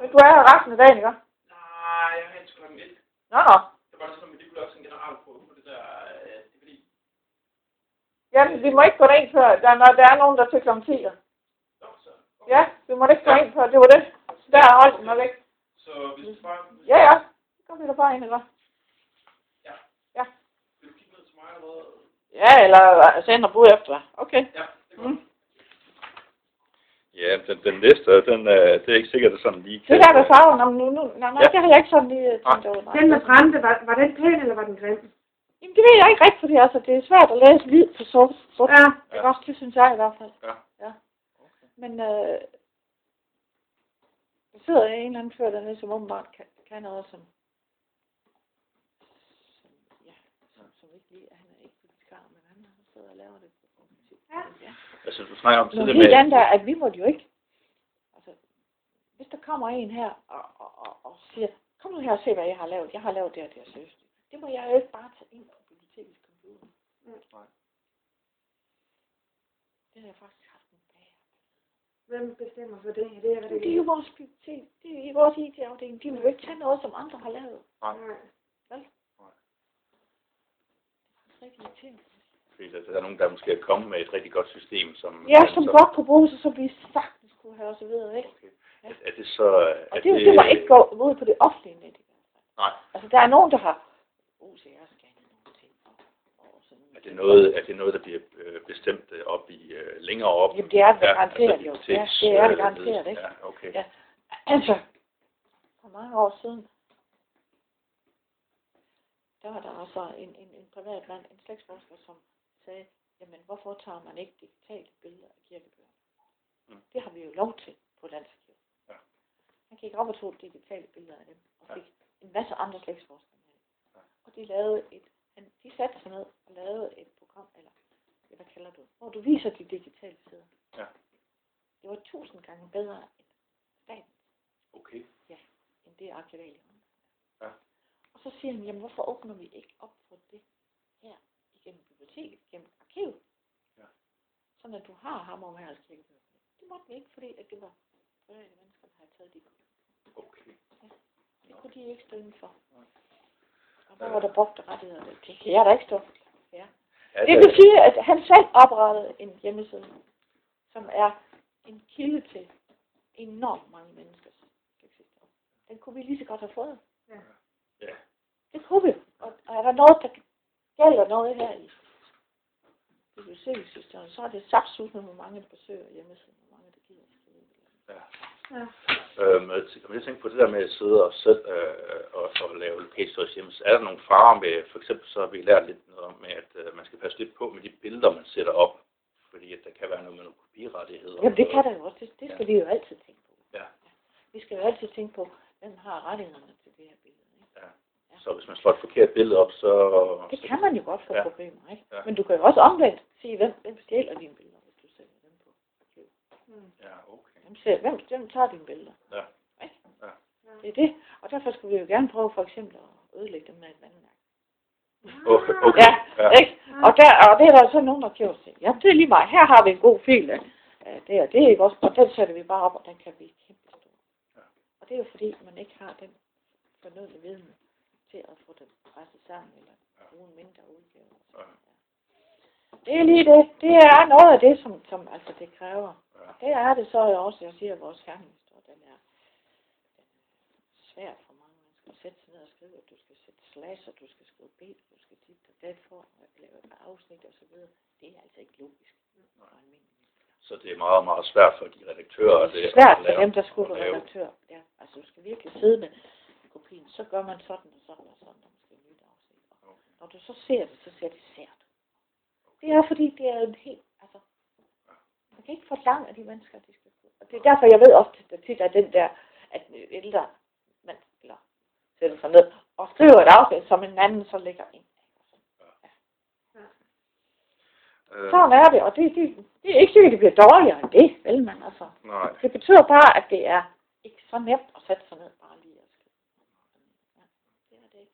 Men du er her resten af dagen, ikke? Nej, jeg har indtil klokken 1. Nå, nå. Det var det sådan, at vi lige kunne lave sådan en general på, på det der øh, DVD. Jamen, vi må ikke gå ind før, der, når der er nogen, der til kl. 10. Nå, så. Okay. Ja, vi må ikke gå ind før, det var det. Så der er holdt mig væk. Så hvis du bare... Ja, ja. Kommer vi da bare ind, eller? Vil du kigge ned til mig eller hvad? Ja, eller sende og bud efter. Okay. Ja, det er godt. Mm. Ja, den, den næste, den, øh, det er ikke sikkert, at sådan lige Det der, der farver, nå, nu, nu, nej, nej, Ja. det har jeg ikke sådan lige øh, tænkt over. nej. Den med brændte, var, var den pæn, eller var den grim? Jamen, det ved jeg ikke rigtigt, fordi altså, det er svært at læse hvid på sort. sort. Ja. Det, også, det synes jeg i hvert fald. Ja. ja. Men øh, der sidder en eller anden fyr dernede, som åbenbart kan, kan noget, som, som, ja, som, som ikke lige, han er ikke vikar, men han, sidder og laver det på. Ja. ja. Altså, du snakker om tidligere helt med... andet er, at vi måtte jo ikke, altså, hvis der kommer en her og, og, og, og siger, kom nu her og se, hvad jeg har lavet. Jeg har lavet det og det, jeg synes. Det må jeg jo ikke bare tage ind på bibliotekets computer. Mm. Det har jeg faktisk haft en. Hvem bestemmer for det? Det er, det Det er jo vores bibliotek. Det er i vores IT-afdeling. De vil jo ikke tage noget, som andre har lavet. Nej. Det er rigtig irriterende. Fordi der, der er nogen, der måske er kommet med et rigtig godt system, som... Ja, som godt kunne bruges, og som vi sagtens kunne have osv. Ikke? Okay. Ja. Er, er det så... Er Og det, det, det må ikke gå ud på det offentlige net. Nej. Altså, der er nogen, der har nogle ting. Og, sådan Er det noget, er det noget der bliver øh, bestemt øh, op i øh, længere op? Jamen, det er det garanteret jo. biblioteks, Ja, det er det garanteret, ikke? Ja, okay. Ja. Altså, for mange år siden, der var der altså en, en, en privat mand, en slægtsforsker, som sagde, jamen hvorfor tager man ikke digitale billeder af kirkebøger? Mm. Det har vi jo lov til på Landskirken. Ja. Han gik op og tog digitale billeder af dem, og Ja. fik en masse andre slægtsforskere med. Ja. Og de lavede et, han, de satte sig ned og lavede et program, eller ja, hvad kalder du det, hvor du viser de digitale sider. Ja. Det var tusind gange bedre end staten Okay. end det arkivalium. Ja. Og så siger han, jamen hvorfor åbner vi ikke op for det her igennem biblioteket, igennem arkivet? Ja. Sådan at du har ham om her kirkebøger. Det måtte vi ikke, fordi at det var private mennesker, der havde taget de Okay. Det kunne de ikke stå inden for. Nej. Og hvor var der brugte rettigheder? Det det kan jeg da ikke stå. for. Ja. Ja, Det vil sige, at han selv oprettede en hjemmeside, som er en kilde til enormt mange menneskers eksistenser. Den kunne vi lige så godt have fået. Ja. Det kunne vi. Og, og er der noget, der gælder noget her i bibliotekshistorien, så er det med, hvor mange der besøger hjemmesiden, hvor mange der gider. Ja. Ja. Øhm, jeg tænker- jeg tænker på det der med at sidde og, selv, øh, og, og lave lokalhistorisk hjemmeside. Er der nogle farer med, for eksempel så har vi lært lidt noget om, at øh, man skal passe lidt på med de billeder, man sætter op. Fordi at der kan være noget med nogle kopirettigheder. Jamen det kan der jo også. Det, det skal vi jo altid tænke på. Ja. Vi skal jo altid tænke på, hvem har rettighederne til det her billede. Ikke? Så hvis man slår et forkert billede op, så... Det kan man jo godt få Ja. problemer, ikke? Ja. Men du kan jo også omvendt sige, hvem, hvem stjæler dine billeder, hvis du sælger dem på. Mm. Ja, okay. Hvem, ser, hvem, hvem tager dine billeder? Ja. Ikke? Ja. Det er det. Og derfor skulle vi jo gerne prøve for eksempel at ødelægge dem med et vandværk. Okay. okay. Ja, ja. ikke? Og, der, og det er der så nogen, der gjort sig. Ja, det er lige meget. Her har vi en god fil af det og det er ikke også. Og den sætter vi bare op, og den kan blive kæmpe stor. Ja. Og det er jo fordi, man ikke har den fornødne viden til at få det presset sammen, eller bruge en mindre udgave. Ja. Det er lige det. Det er noget af det, som, som altså det kræver. Ja. Det er det så også, jeg siger, at vores herningshistorie, den er, den er svært for mange mennesker at sætte sig ned og skrive, at du skal sætte slash, og du skal skrive bed, du skal dit og dat for, og lave et afsnit og så videre. Det er altså ikke logisk. mennesker. Så det er meget, meget svært for de redaktører. Det er svært for dem, der skulle at være lave. redaktør. Ja, altså du skal virkelig sidde med kopien. Så gør man sådan og sådan og sådan, og måske et nyt afsnit. Og når du så ser det, så ser det sært. Det er fordi, det er en helt, altså, man kan ikke forlange af de mennesker, de skal skrive. Og det er derfor, jeg ved ofte, at der tit er den der, at ældre mand, eller sætter sig ned og skriver et afsnit, som en anden så lægger ind. Øh, Sådan er det, og det, det, det er ikke sikkert, at det bliver dårligere end det, vel man altså. nej. Det betyder bare, at det er ikke så nemt at sætte sig ned bare lige og skrive. Ja, det er det ikke.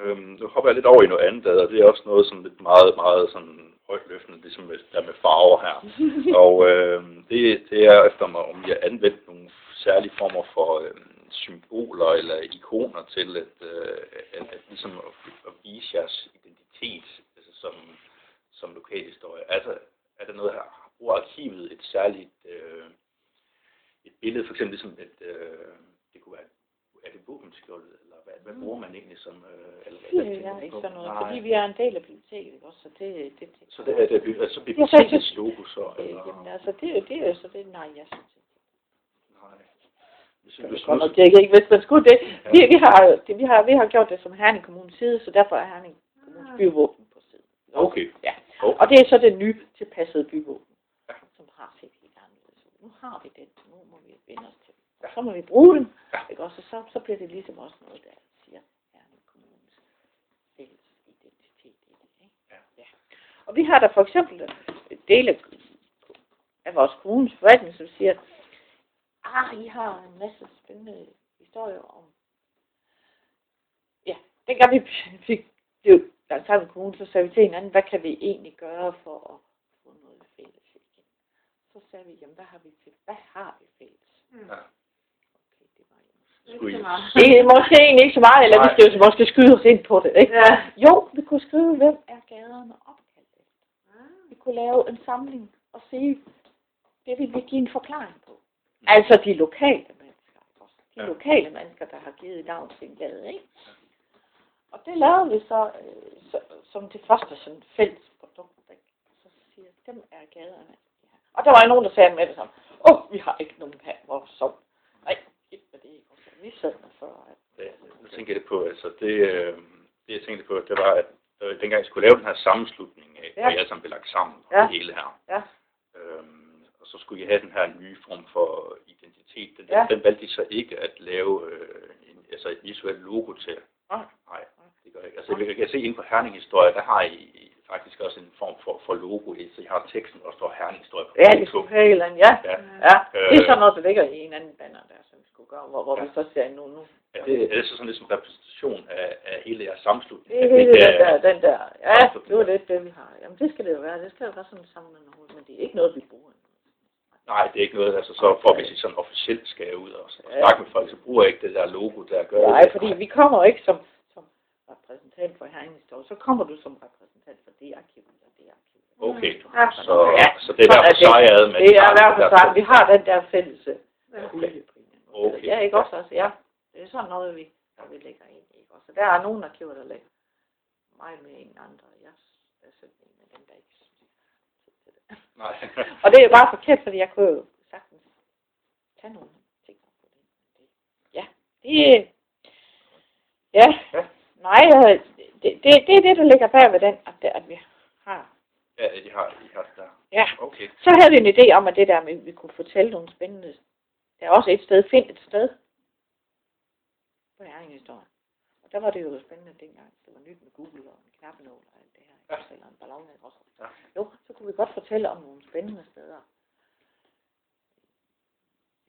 Øhm, nu hopper jeg lidt over i noget andet, og det er også noget sådan lidt meget, meget sådan højt løftende, ligesom der med farver her. og øhm, det, det er efter mig, om jeg har anvendt nogle særlige former for øhm, symboler eller ikoner til at, øh, at, at, ligesom at, at vise jeres identitet altså som, som lokal billede, for eksempel ligesom et, øh, det kunne være, er det våbenskjoldet, eller hvad, hvad bruger man egentlig som, øh, eller hvad, hvad Det tænker er du ikke på? sådan noget, Nej. fordi vi er en del af biblioteket, ikke også? Så det, det, det, Så det er det, altså Jeg bibliotekets så, jamen, altså, det, er jo- det er jo så det, nej, jeg synes ikke. Nej. Godt nok, det er ikke, hvis man skulle det. Vi, vi, har, det, vi, har, vi har gjort det som Herning Kommunes side, så derfor er Herning Kommunes byvåben på siden. okay. Ja. Okay. Og det er så det nye tilpassede byvåben, Ja. som har set helt anderledes ud. Nu har vi den, nu må vi vende os til. den. Så må vi bruge den, Ja. ikke også? Og så, så bliver det ligesom også noget, der siger Herning Kommunes fælles identitet i det. Ikke? Ja. ja. Og vi har der for eksempel en del af, vores kommunes forvaltning, som siger, ah, I har en masse spændende historier om ja, dengang vi fik blev lagt sammen kommunen, så sagde vi til hinanden, hvad kan vi egentlig gøre for at få noget fælles igen? Så sagde vi, jamen hvad har vi til, hvad har vi fælles? Ja. Okay, det var Ikke det er måske egentlig ikke så meget, eller vi Nej. skal jo måske skyde os ind på det, ikke? Ja. Jo, vi kunne skrive, hvem er gaderne opkaldt efter. Vi kunne lave en samling og sige, det vil vi give en forklaring på. Altså de lokale mennesker. De Ja. lokale mennesker, der har givet navn til en gade, ikke? Og det lavede vi så, øh, så som det første sådan fælles produkt. Ikke? Så siger jeg, dem er gaderne. Ja. Og der var nogen, der sagde med det samme, åh, oh, vi har ikke nogen her, hvor som. Nej, ikke med det, ikke? også? Vi sad med før. At, Ja, nu tænker jeg det på, altså det, øh, det jeg tænkte på, det var, at øh, dengang jeg skulle lave den her sammenslutning af, Ja. hvor alle sammen blev lagt sammen, Ja. ja. det hele her, ja, så skulle I have den her nye form for identitet. Den, Ja. ja. den valgte I så ikke at lave øh, en, altså et visuelt logo til. Nej. Nej, det gør jeg ikke. Altså jeg kan se inde på Herning Historie, der har I faktisk også en form for, for logo, så I har teksten, der står Herning Historie på ja, det eller andet, ja. Ja. Ja, det er Øh. sådan noget, der ligger i en anden banner der, som vi skulle gøre, hvor, hvor Ja. vi så ser nu, nu. Er det, er det så sådan lidt som repræsentation af, af hele jeres sammenslutning? Det er hele den er- der, den der, ja, det var lidt det, vi har. Jamen, det skal det jo være, det skal jo være sådan sammen med noget, men det er ikke noget, vi bruger. Nej, det er ikke noget, altså så for hvis I sådan officielt skal ud og, og Ja. snakke med folk, så bruger jeg ikke det der logo, der gør Nej, det. fordi vi kommer ikke som, som repræsentant for Herningstorv, så kommer du som repræsentant for det arkiv, eller det arkiv. Okay, Ja. så, Ja. så det er Sådan hver for er det. er har hver det for der sig, fælles. vi har den der fælles måde. Okay. Ja, ikke også? Altså, ja, det er sådan noget, vi, der vi lægger ind i. Så der er nogle arkiver, der lægger meget mere end andre. Jeg er sådan en af dem, der ikke synes, jeg har tid til det. Nej. Og det er jo bare forkert, fordi jeg kunne jo sagtens tage nogle ting på det. Ja, det Ja, Ja. nej, øh, det, det, det er det, der ligger bag ved den, at, det, at vi har. ja, I har, I har det der. Ja, Okay. så havde vi en idé om, at det der med, at vi kunne fortælle nogle spændende... Der er også et sted, find et sted. På historie. Og der var det jo spændende dengang. Det var nyt med Google og en knappenål og alt det her. Ja. Eller en ballon også. Ja. Jo, så kunne vi godt fortælle om nogle spændende steder.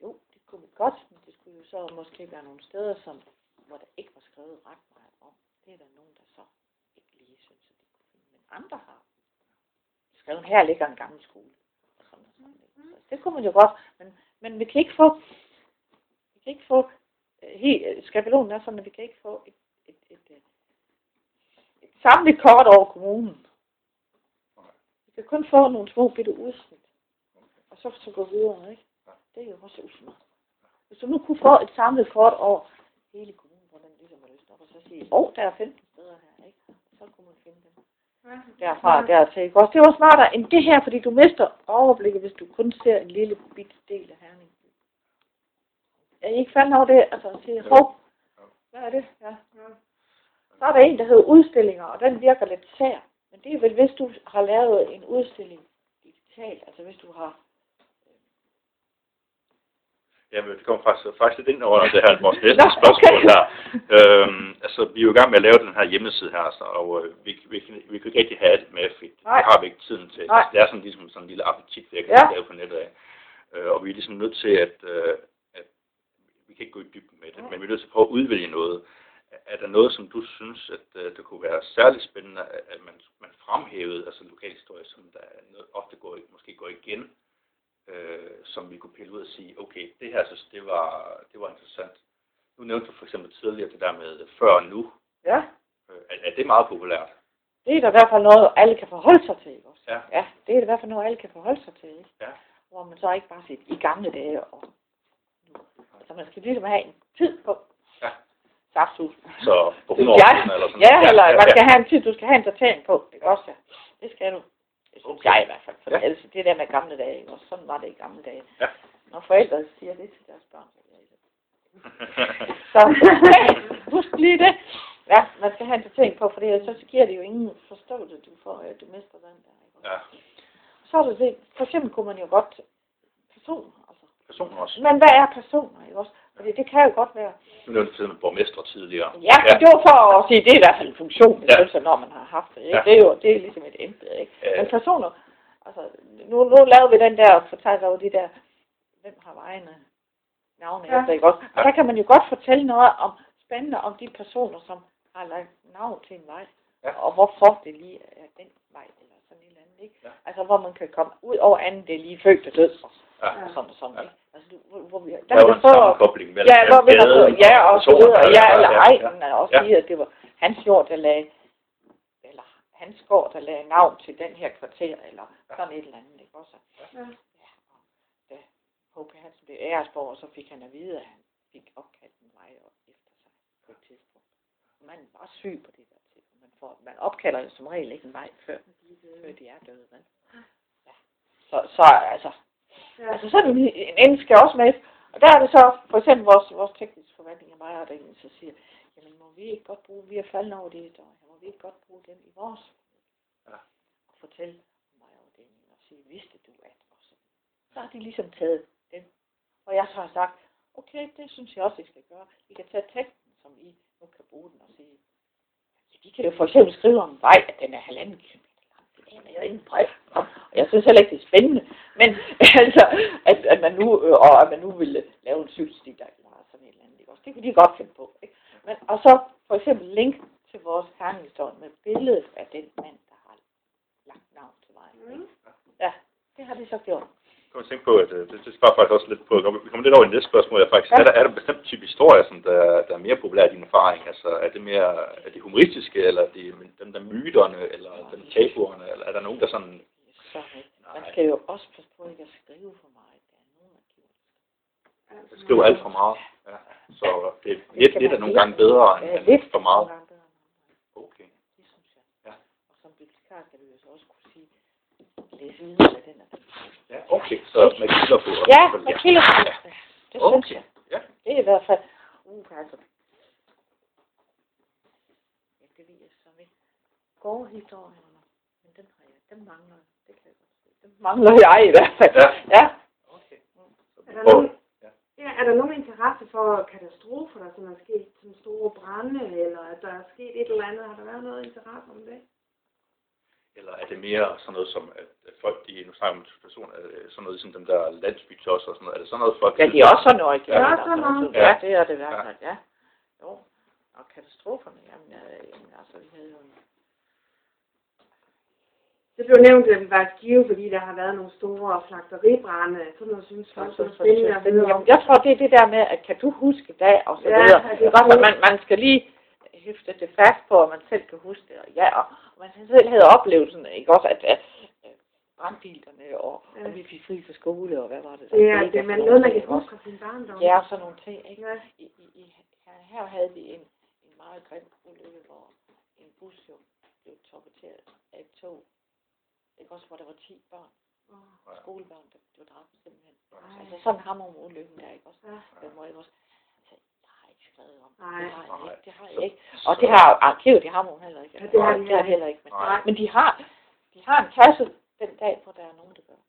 Jo, det kunne vi godt, men det skulle jo så måske være nogle steder, som, hvor der ikke var skrevet ret meget om. Det er der nogen, der så ikke lige synes, at de kunne finde. Men andre har skrevet, her ligger en gammel skole. Og sådan og sådan. lidt. Så det kunne man jo godt, men, men vi kan ikke få, vi kan ikke få, øh, helt, skabelonen er sådan, at vi kan ikke få et, et, et, et, et samlet kort over kommunen. Vi kan kun få nogle små bitte udsnit. Og så, så gå videre, ikke? Det er jo også usmart. Hvis du nu kunne få et samlet kort over hele kommunen, hvor den ligesom er løst op, og så sige, åh, oh, der er 15 steder her, ikke? Så kunne man finde dem derfra dertil. Ikke? Også det var smartere end det her, fordi du mister overblikket, hvis du kun ser en lille bit del af Herning. Er I ikke fandt over det? Altså at sige, hov, hvad er det? Ja. Så er der en, der hedder udstillinger, og den virker lidt sær. Men det er vel, hvis du har lavet en udstilling digitalt, altså hvis du har... Jamen, det kommer faktisk, faktisk lidt ind over det her, vores næste Nå, spørgsmål okay. her. Øhm, altså, vi er jo i gang med at lave den her hjemmeside her, så, og øh, vi, vi, kan- vi kan ikke rigtig have alt med, for det har vi ikke tiden til. Nej. Altså, det er sådan ligesom sådan en lille appetit, vi kan Ja. lave på nettet af. Øh, og vi er ligesom nødt til at, øh, at vi kan ikke gå i dybden med det, Nej. men vi er nødt til at prøve at udvælge noget. Er der noget, som du synes, at øh, det kunne være særligt spændende, at man, man fremhævede, altså lokalhistorie, som der er noget, ofte går, måske går igen, øh, som vi kunne pille ud og sige, okay, det her, synes det var, det var interessant. Nu nævnte du for eksempel tidligere det der med før og nu. Ja, Øh, er, er det meget populært? det er da i hvert fald noget, alle kan forholde sig til, også? Ja. Ja, det er i hvert fald noget, alle kan forholde sig til, ikke? Ja. Hvor man så ikke bare siger, i gamle dage, og skal ligesom have en tid på. Ja. Saftsus. Så på Synes 100 år jeg. siden eller sådan Ja, eller man skal have en tid, du skal have en sortering på. Ikke også, ja. Det skal du. Det synes Okay. jeg i hvert fald. For Ja. ja. ellers, det der med gamle dage, også? sådan var det i gamle dage. Ja. Når forældre siger det til deres børn, så det. Så husk lige det. Ja, man skal have en sortering på, for det, så giver det jo ingen forståelse, du får, at du mister den der. Ja. Så er det det. For eksempel kunne man jo godt personer, altså. Personer også. Men hvad er personer, ikke også? Fordi det kan jo godt være. Nu nævnte for eksempel borgmestre tidligere. Ja, ja. det var for at sige, det er i hvert fald en funktion, Ja. ja. når man har haft det. Ikke? Ja. Det er jo det er ligesom et embede, ikke? Ja. Men personer, altså, nu, nu lavede vi den der fortegnelse over de der, hvem har vejene navne Ja. efter, ikke også? Og Ja. der kan man jo godt fortælle noget om, spændende om de personer, som har lagt navn til en vej, Ja. og hvorfor det lige er den vej, eller sådan et eller andet, ikke? Ja. Altså, hvor man kan komme ud over anden, det er lige født og død, og Ja. og sådan og sådan, Ja. ikke? Altså, hvor, hvor vi, der Der er du en sammenkobling mellem Ja, hvor vi har fået, ja, og så videre, der- ja, eller ja, egen, og også Ja. sige, at det var hans jord, der lagde, eller hans gård, der lagde navn til den her kvarter, eller sådan et eller andet, ikke også? Ja. Ja, og da H.P. Hansen blev æresborger, så fik han at vide, at han fik opkaldt en vej op efter sig på et tidspunkt. Man var syg på det der tidspunkt. Man, får, man opkalder jo som regel ikke en vej, før, før de er døde, vel? Ja. Så, så altså, Ja. Altså sådan en, en ende skal også med. Og der er det så, for eksempel vores, vores tekniske forvaltning af mig, og der er så siger, jamen må vi ikke godt bruge, vi er faldet over det historie, må vi ikke godt bruge dem i vores Ja. og fortælle mig over det, og sige, vidste du at, og så, så har de ligesom taget dem. Og jeg så har sagt, okay, det synes jeg også, I skal gøre. I kan tage teksten, som I nu kan bruge den og sige, ja, de kan jo for eksempel skrive om vej, at den er halvanden jeg ikke brev om. Og jeg synes heller ikke, det er spændende. Men altså, at, at man nu, øh, og at man nu ville lave en cykelsti, der eller sådan et eller andet. Ikke? Også, det kunne de godt finde på. Ikke? Men, og så for eksempel link til vores kernehistorie med billedet af den mand, der har lagt navn til vejen. Ikke? Ja, det har de så gjort. Jeg kommer tænke på, at øh, det, det svarer faktisk også lidt på, vi kommer lidt over i næste spørgsmål, er faktisk, Ja. er, der, er der bestemt type historier, som der, der er mere populære i din erfaring? Altså, er det mere, er det humoristiske, eller er det dem der myterne, eller dem tabuerne, eller er der nogen, der sådan, Så, ikke? man Nej. skal jo også passe på ikke at skrive for meget. Der er nogen, der giver der skriver alt for meget? Ja. Så det er lidt, lidt er nogle gange bedre end, end lidt for meget. Okay. Det synes jeg. Ja. Og som bibliotekar skal du jo så også kunne sige, læse videre af den og den. Ja, okay. Så med kilder på. Ja, med kilder på. Ja. Det synes Okay. jeg. Ja. Det er i hvert fald... Uh, altså. Ja, det ved jeg så ikke. Gårdhistorierne, men den har jeg. Den mangler. Det kan jeg godt se. Den mangler jeg i hvert fald. Ja. ja. Okay. Er der, nogen, ja. ja, er der nogen interesse for katastrofer, der sådan er sket, som store brænde, eller at der er sket et eller andet? Har der været noget interesse om det? Eller er det mere sådan noget som, at, folk, de, nu snakker om personer, øh, sådan noget som dem der landsbytosser og sådan noget, er det sådan noget, folk Ja, de er også sådan noget. Ja, sådan noget. Ja, det er det i hvert fald, ja. Jo. Og katastroferne, jamen, øh, jamen altså, vi havde jo en Det blev nævnt, at det var et skive, fordi der har været nogle store slagteribrænde. Sådan noget synes folk, det er spændende om. Jeg tror, det er det der med, at kan du huske dag og så Ja, videre. ja, det er er godt. man, man skal lige hæfte det fast på, at man selv kan huske det. Og ja, og, og man selv havde oplevelsen, ikke også, at, at, at brandbilerne, og, Ja. og vi fik fri fra skole, og hvad var det? der Det er, skete, det er og noget, man kan ikke huske fra sin barndom. Ja, og sådan nogle ting, ikke? Ja. I, i, i, her, her havde vi en, en meget grim ulykke, hvor en bus jo blev torpederet af et tog. Ikke også, hvor der var 10 børn, Åh, skolebørn, der blev dræbt simpelthen. ej. Altså sådan har man ulykken der, ikke også? Ja. Den må jeg også altså, jeg har ikke skrevet om. Nej. Det har jeg ikke. Det har jeg ikke. Og det har arkivet, det har man heller ikke. Ja, det har de det heller heller ikke. Men, Nej. men de har, de har en kasse den dag, hvor der er nogen, der gør.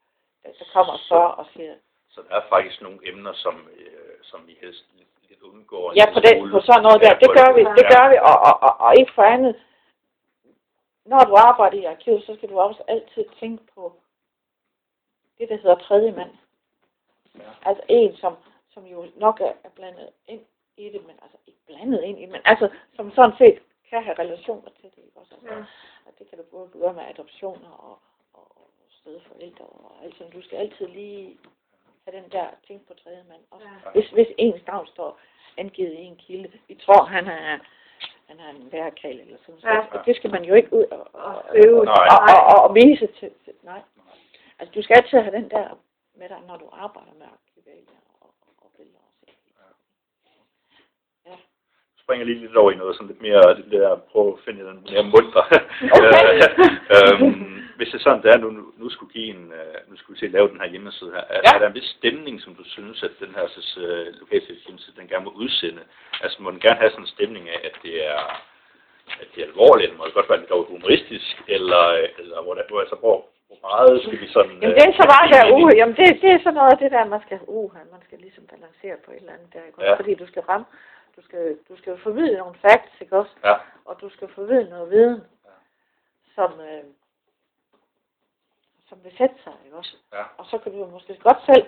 Der, der kommer og spørger og siger, Så der er faktisk nogle emner, som, øh, som vi helst lidt, lidt undgår. ja, på, den, på sådan noget der, det gør vi, det gør vi, og, og, og, og ikke for andet. Når du arbejder i arkivet, så skal du også altid tænke på det, der hedder tredje mand. Ja. Altså en, som, som jo nok er blandet ind i det, men altså ikke blandet ind i det, men altså som sådan set kan have relationer til det, ikke også? Altså, Ja. og det kan du både gøre med adoptioner og, og, stedforældre og alt sådan. Du skal altid lige have den der ting på tredje mand også. Ja. Hvis, hvis ens navn står angivet i en kilde, vi tror, han er han er en værkal eller sådan Ja. noget. Og det skal man jo ikke ud og, og, Og og, og, og, og, vise til, til. Nej. Altså, du skal altid have den der med dig, når du arbejder med arkivalier og, og, og billeder og så. Springer lige lidt over i noget sådan lidt mere, lidt der, prøve at finde den mere mundre. Okay. øhm, hvis det sådan, det er, nu, nu, skulle give en, øh, nu skulle vi se at lave den her hjemmeside her, er, Ja. er der en vis stemning, som du synes, at den her uh, lokalsæt hjemmeside, den gerne må udsende? Altså må den gerne have sådan en stemning af, at det er, at det er alvorligt, det må godt være lidt humoristisk, eller, øh, eller hvor, der, hvor, altså, hvor, hvor meget skal vi sådan... Jamen det er så øh, meget der, uh, jamen det, det er sådan noget af det der, man skal, uh, man skal ligesom balancere på et eller andet der, ikke? Ja. Fordi du skal ramme, du skal, du skal jo formidle nogle facts, ikke også? Ja, Og du skal formidle noget viden, Ja. som, øh, som vil sætte sig, ikke også? ja, Og så kan du måske godt selv,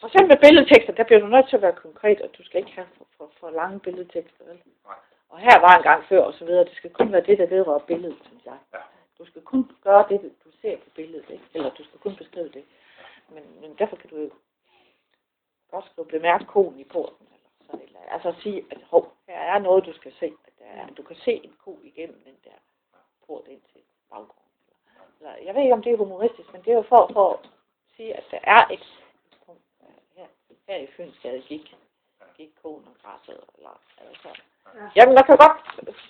for eksempel med billedtekster, der bliver du nødt til at være konkret, og du skal ikke have for, for, for lange billedtekster, vel? Nej. Og her var en gang før, og så videre, det skal kun være det, der vedrører billedet, synes jeg. Ja. Du skal kun gøre det, du ser på billedet, ikke? Eller du skal kun beskrive det. Men, men derfor kan du jo godt skrive bemærk konen i porten, eller sådan eller. Altså at sige, at hov, her er noget, du skal se. At der er, du kan se en ko igennem den der port ind til baggrunden. Eller, jeg ved ikke, om det er humoristisk, men det er jo for, for at sige, at der er et punkt øh, her, her i Fynsgade gik, gik konen og græsset. Eller, altså. Ja. Jamen, der kan godt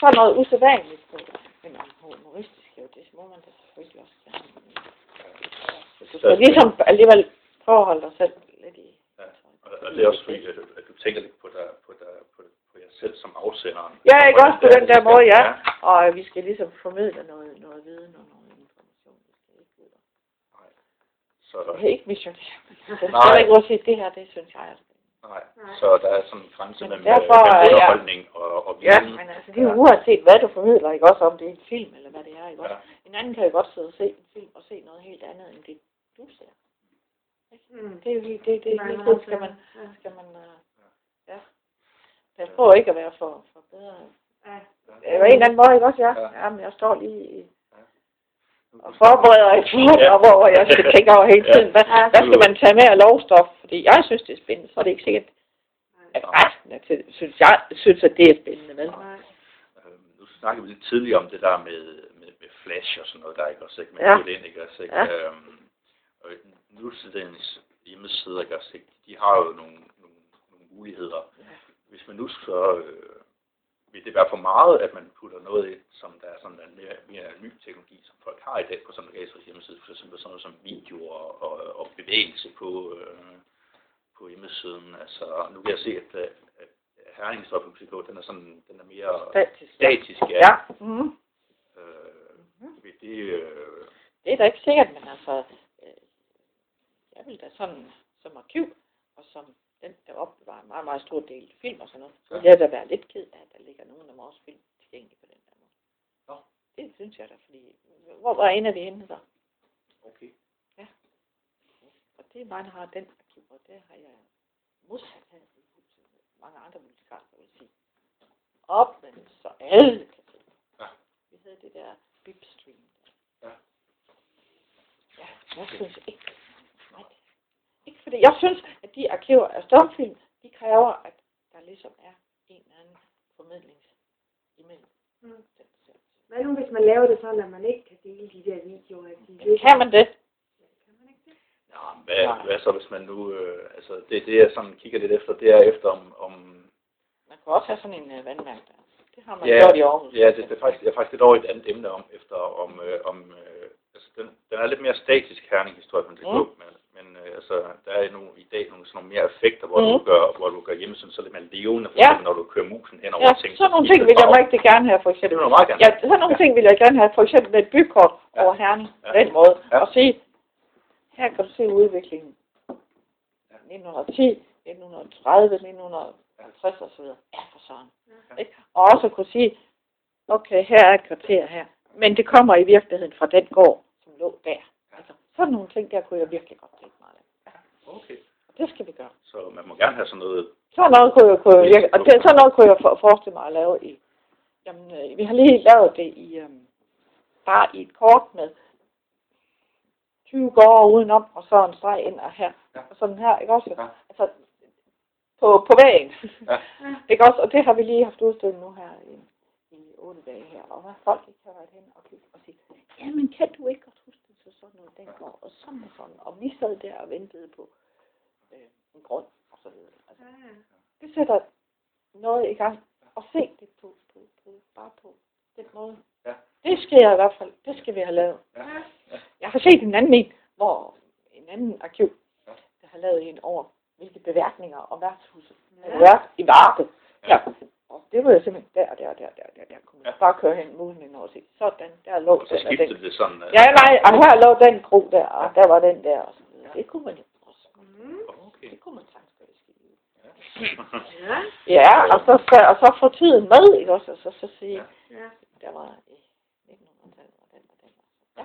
sådan noget usædvanligt på det. Men om humoristisk, jo, det må man da selvfølgelig også gerne. Så du skal ligesom alligevel prøve at holde dig selv lidt i. ja. Og, og det er også fordi, at, du- at du tænker lidt på, dig, på, dig, på, på jer selv som afsenderen. Ja, ikke også på den der måde, ja. Og vi skal ligesom formidle noget, noget viden og noget information. Vi skal ikke ud og Så, Det er ikke missionær. Det Nej. skal ikke også sige, det her, det synes jeg er spændende. nej, så der er sådan en grænse Men mellem, derfor mellem er jeg- underholdning og, og Ja, viden. men altså, det er jo uanset, hvad du formidler, ikke også, om det er en film, eller hvad det er, ikke også. Ja. En anden kan jo godt sidde og se en film, og se noget helt andet, end det du ser. Mm. Det er jo helt, det, det, det, det skal man, ja. skal man, uh, ja. Jeg prøver ikke at være for, for bedre. Ja. Det er jo en eller anden måde, ikke også, ja? Ja. Ja, men jeg står lige i, og forbereder et foredrag, Ja. hvor jeg skal tænke over hele Ja. tiden, hvad, hvad skal man tage med af lovstof? Fordi jeg synes, det er spændende, så er det ikke sikkert, at resten af tiden synes jeg, synes, at det er spændende, vel? Nej. Øhm, nu snakkede vi lidt tidligere om det der med, med, med flash og sådan noget, der ikke også, ikke? Man Ja. ja. det ind, ikke også, ikke? Ja. Øhm, og nutidens hjemmesider, ikke også, ikke? De har jo nogle, nogle, nogle muligheder. Hvis man nu så, øh, vil det være for meget, at man putter noget ind, som der er sådan en mere, mere ny teknologi, som folk har i dag på sådan en hjemmeside, for eksempel sådan noget som video og, og, og bevægelse på, øh, på hjemmesiden. Altså, nu kan jeg se, at, øh, at Herningstop.dk, den er sådan, den er mere Statisk. statisk, ja. Ja. Mm. Øh, vil det, øh, Det er da ikke sikkert, men altså, øh, vil da sådan, som arkiv, og som den, der opbevarer en meget, meget stor del film og sådan noget, så vil jeg da være lidt ked af, at der ligger nogle af vores film tilgængelige på den der måde. Nå. Det synes jeg da, fordi, hvor var en af de henne der? okay. Og det er mig, der har den arkiv, og det har jeg modsat her i huset. Mange andre musikalster vil sige. Op, men så alle kan se. Ja. Vi havde det der bipstream. Ja. Ja, jeg synes ikke. Nej. Fordi, jeg synes, at de arkiver af stumfilm, de kræver, at der ligesom er en eller anden formidling imellem. Mm. Hvad nu, hvis man laver det sådan, at man ikke kan dele de der videoer? De Men kan man det? Nå, men hvad, hvad så, hvis man nu, øh, altså det, det jeg sådan kigger lidt efter, det er efter om, om Man kan også have sådan en uh, vandmærk der. Det har man Ja, gjort i Aarhus. ja, det, det er faktisk, jeg er faktisk lidt over i et andet emne om, efter om, øh, om øh, altså den, den er lidt mere statisk herning-historie, men det mm. men, men øh, altså, der er nu i dag nogle, sådan nogle mere effekter, hvor, Mm. du gør, hvor du gør hjemmesiden så lidt mere levende, for Ja. når du kører musen hen over Ja, ting. sådan nogle ting vil jeg rigtig gerne have, for Det eksempel. du meget gerne. Ja, sådan nogle ting vil jeg gerne have, for eksempel med et bykort Ja. over Herning, Ja. den måde, Ja. og sige, her kan du se udviklingen. 1910, 1930, 1950 osv. Ja, for sådan. Ikke? Og også kunne sige, okay, her er et kvarter her, men det kommer i virkeligheden fra den gård, som lå der. Sådan nogle ting, der kunne jeg virkelig godt tænke mig. Ja. Okay. Og det skal vi gøre. Så man må gerne have sådan noget, Sådan noget kunne jeg, kunne jeg og det, sådan noget kunne jeg for, forestille mig at lave i, jamen, øh, vi har lige lavet det i, øhm, bare i et kort med 20 gårde udenom, og så en streg ind og her, Ja. og sådan her, ikke også? Ja. Altså, på, på vægen. Ja. ikke også? Og det har vi lige haft udstillet nu her i, i 8 dage her, og folk ikke har været hen og kigge og sige, jamen kan du ikke godt huske det til sådan noget den går, og sådan og sådan, og vi sad der og ventede på, øh, en grund og så videre. Altså, Ja, det sætter noget i gang. Og se det på, på, på bare på den måde. Ja. Det skal jeg i hvert fald, det skal vi have lavet. Ja. Jeg har set en anden en, hvor en anden arkiv, Ja. der har lavet en over, hvilke beværtninger og værtshuset ja. Været i Varde. Ja. Ja. Og det var jo simpelthen der, der, der, der, der, der. Kunne Ja. bare køre hen musen ind og se. Sådan, der lå Og så den og den. det sådan... øh, Ja, nej, og her lå den kro der, og der var den der. Og så videre. Det kunne man jo også. Mm. Okay. Det kunne man sagtens gøre Skive. Ja. Ja, og så, så, og så få tiden med, ikke også? Og så, så sige, Ja. der var i 1900-tallet, og den og den. Ja.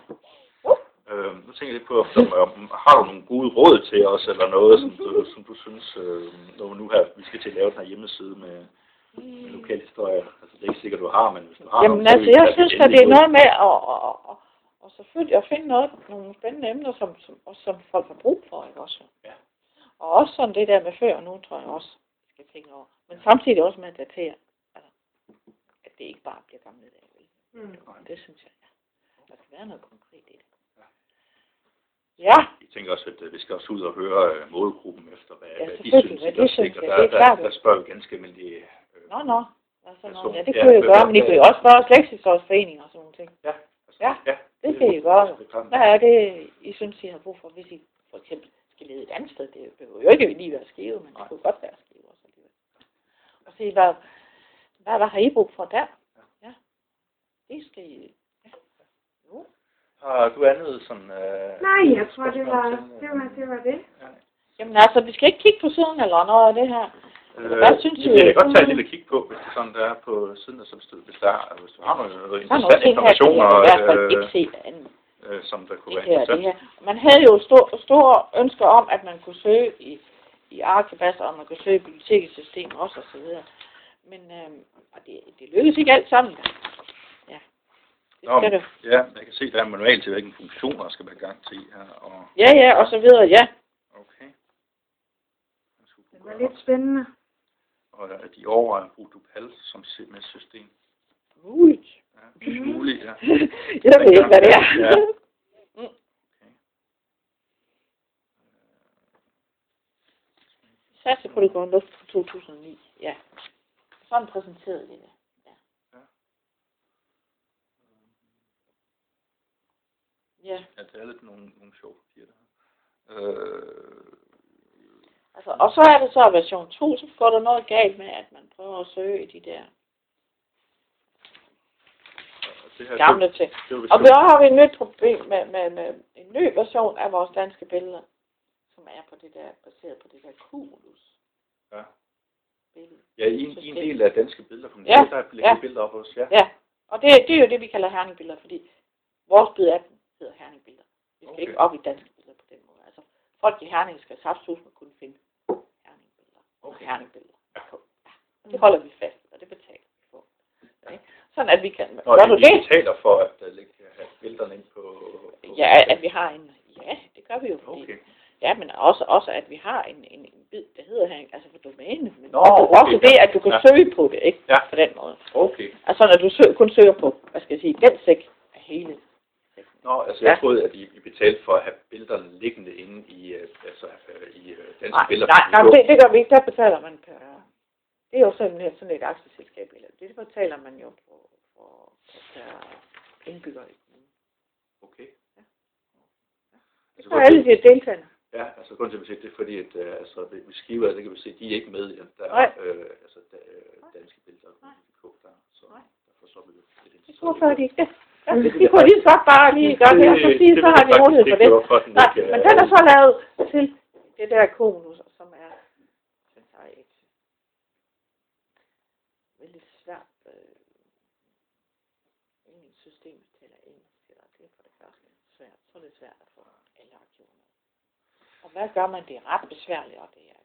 Øh, nu tænker jeg lidt på, om, om, har du nogle gode råd til os, eller noget, som du, som du synes, øh, når nu her, vi skal til at lave den her hjemmeside med, med lokal historie. Altså, det er ikke sikkert, du har, men hvis du har Jamen nogle, så altså, jeg synes, at det er noget med at, at, at, at, og selvfølgelig at finde noget, nogle spændende emner, som, som, også som folk har brug for, ikke også? Ja. Og også sådan det der med før og nu, tror jeg også, vi skal tænke over. Men samtidig også med at datere, altså, at det ikke bare bliver gamle dage. vel? Mm. Det synes jeg, ja. Der skal være noget konkret i det. Ja, Jeg tænker også, at øh, vi skal også ud og høre øh, målgruppen efter, hvad, Ja, hvad de synes. hvad ikke de også, synes? Og ja, der, det er der, klart. der spørger vi ganske almindelige... Øh, nå, nå. Altså, nå, ja, det Ja, kunne I jo gøre, men I kunne jo også spørge Slægtshistorisk og sådan nogle ting. ja, altså, Ja, ja, Det skal I gøre. er. Hvad er det, I synes, I har brug for, hvis I for eksempel skal lede et andet sted? Det behøver jo ikke lige være skive, men det kunne godt være skive også alligevel. Og se, hvad, hvad, hvad har I brug for der? Ja. Det skal I... Ja. Jo. Har du andet sådan... Øh, Nej, jeg tror, det var til, det. øh, Var, det, var det. Jamen altså, vi skal ikke kigge på siden eller noget af det her. Øh, Hvad synes vi I? kan godt tage et lille kig på, hvis det sådan der er på siden af som hvis der er, hvis du har noget, noget er interessant her, information, jeg i hvert fald øh, ikke set andet. øh, som der kunne Det være her, det interessant. her. Man havde jo stor, store ønsker om, at man kunne søge i, i Arkebas, og man kunne søge i bibliotekets system også og så videre. Men øhm, og det, det lykkedes ikke alt sammen. Ja. Det Nå, det. ja, jeg kan se, der er manual til, hvilke funktioner der skal være gang til her. Og, Ja, ja, og så videre, ja. okay. Jeg Det var lidt spændende. Og at de overvejer Drupal som CMS-system. Muligt. Ja, det er muligt, ja. jeg ved ikke, hvad det er. Ja. Satse på det går luft fra 2009, ja. Sådan præsenterede de det. Ja. Ja. Ja, ja, det er lidt nogle, nogle sjove papirer, der Øh, altså, og så er det så version 2, så går der noget galt med, at man prøver at søge i de der det her, gamle ting. Det, det Og så har vi et nyt problem med, med, med en ny version af vores danske billeder, som er på det der, baseret på det der Cumulus Ja. billede. Ja, i en, i en del af danske billeder, for Ja, der ligger ja. billeder op også, ja. Ja, og det, det er jo det, vi kalder herningbilleder, fordi vores dem hedder herningbilleder. Vi skal Okay. ikke op i danske billeder på den måde. Altså, folk i Herning skal saftsus med kunne finde herningbilleder. Okay. Herningbilleder. Ja. Det holder vi fast og det betaler vi for. Okay? Sådan at vi kan... Nå, gør du vi det? betaler for at uh, lægge, have billederne ind på... på Ja, at vi har en... Ja, det gør vi jo, fordi... Okay. Ja, men også, også at vi har en, en, en bid, der hedder her, altså for domæne. Men Nå, også, okay, også det, at du kan ja. søge på det, ikke? Ja. På den måde. Okay. Altså, når du søger, kun søger på, hvad skal jeg sige, den sæk af hele. Nå, altså jeg Ja. troede, at I, I betalte for at have billederne liggende inde i, uh, altså, uh, i uh, danske Nej, billeder. nej, nej det, det gør vi ikke. Der betaler man per... Det er jo sådan, sådan et aktieselskab. Eller det betaler man jo på, på, på per indbygger i kommunen. Okay. Det Altså, gør alle de deltagende. Ja, altså grunden til, at vi siger det, er fordi, at uh, altså, ved ved skiver, det kan vi se, de er ikke med i, at der Nej. er øh, altså, der, øh, danske billeder Nej. der, så Nej. derfor så er vi jo lidt interesseret Hvorfor er de ikke det? Ja, de kunne lige så godt bare lige gøre det, og så sige, så har de mulighed for det. Den Nej, men den er så lavet til det der konus, som er, synes jeg, et vældig svært øh, engelsk system taler engelsk, eller det er for det første svært, så er det svært at få alle med. Og hvad gør man? Det er ret besværligt, og det er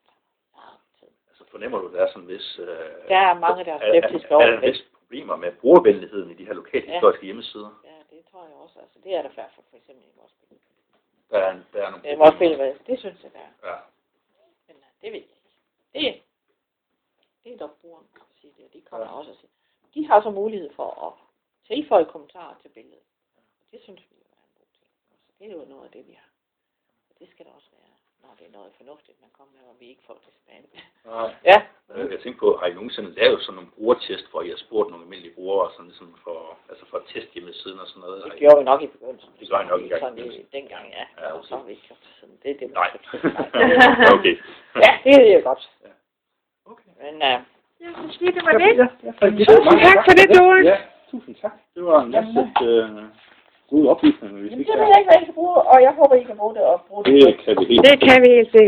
lang tid. Altså fornemmer du, der er sådan en vis... Øh, Der er mange, der er skeptiske er, over er det. en vis problemer med brugervenligheden i de her lokale historiske hjemmesider? Ja, det tror jeg også. Altså, det er der hvert fald for eksempel i vores billede. Der er, der er nogle Øh, vores billede, det synes jeg, der er. Ja. Men øh, det ved jeg ikke. Det, det er dog brugeren, der siger det, og de kommer Ja. ja. også og siger. De har så mulighed for at tilføje kommentarer til billedet. Og det synes vi er en god ting. Så det er jo noget af det, vi har. det skal der også være, når det er noget fornuftigt, man kommer med, og vi ikke får det spam. Nej. Ja. Øh, Jeg tænker på, har I nogensinde lavet sådan nogle brugertest, hvor I har spurgt nogle almindelige brugere, sådan ligesom for, altså for at teste hjemmesiden og sådan noget? Det I- gjorde vi nok i begyndelsen. Det gør I nok i gang. Sådan i, dengang, ja. Ja, og okay. så har vi ikke gjort det siden. Det er det, Nej. Nej. okay. ja, det er jo godt. Okay. Men uh, Jeg synes lige, det var det. Ja, ja, Tusind tak for det, Doris. Ja, tusind tak. Det var en masse øh, gode oplysninger, jamen, fik det ved jeg ikke, hvad I kan bruge, og jeg håber, I kan bruge det og bruge det. Det kan vi helt Det kan vi helt sikkert.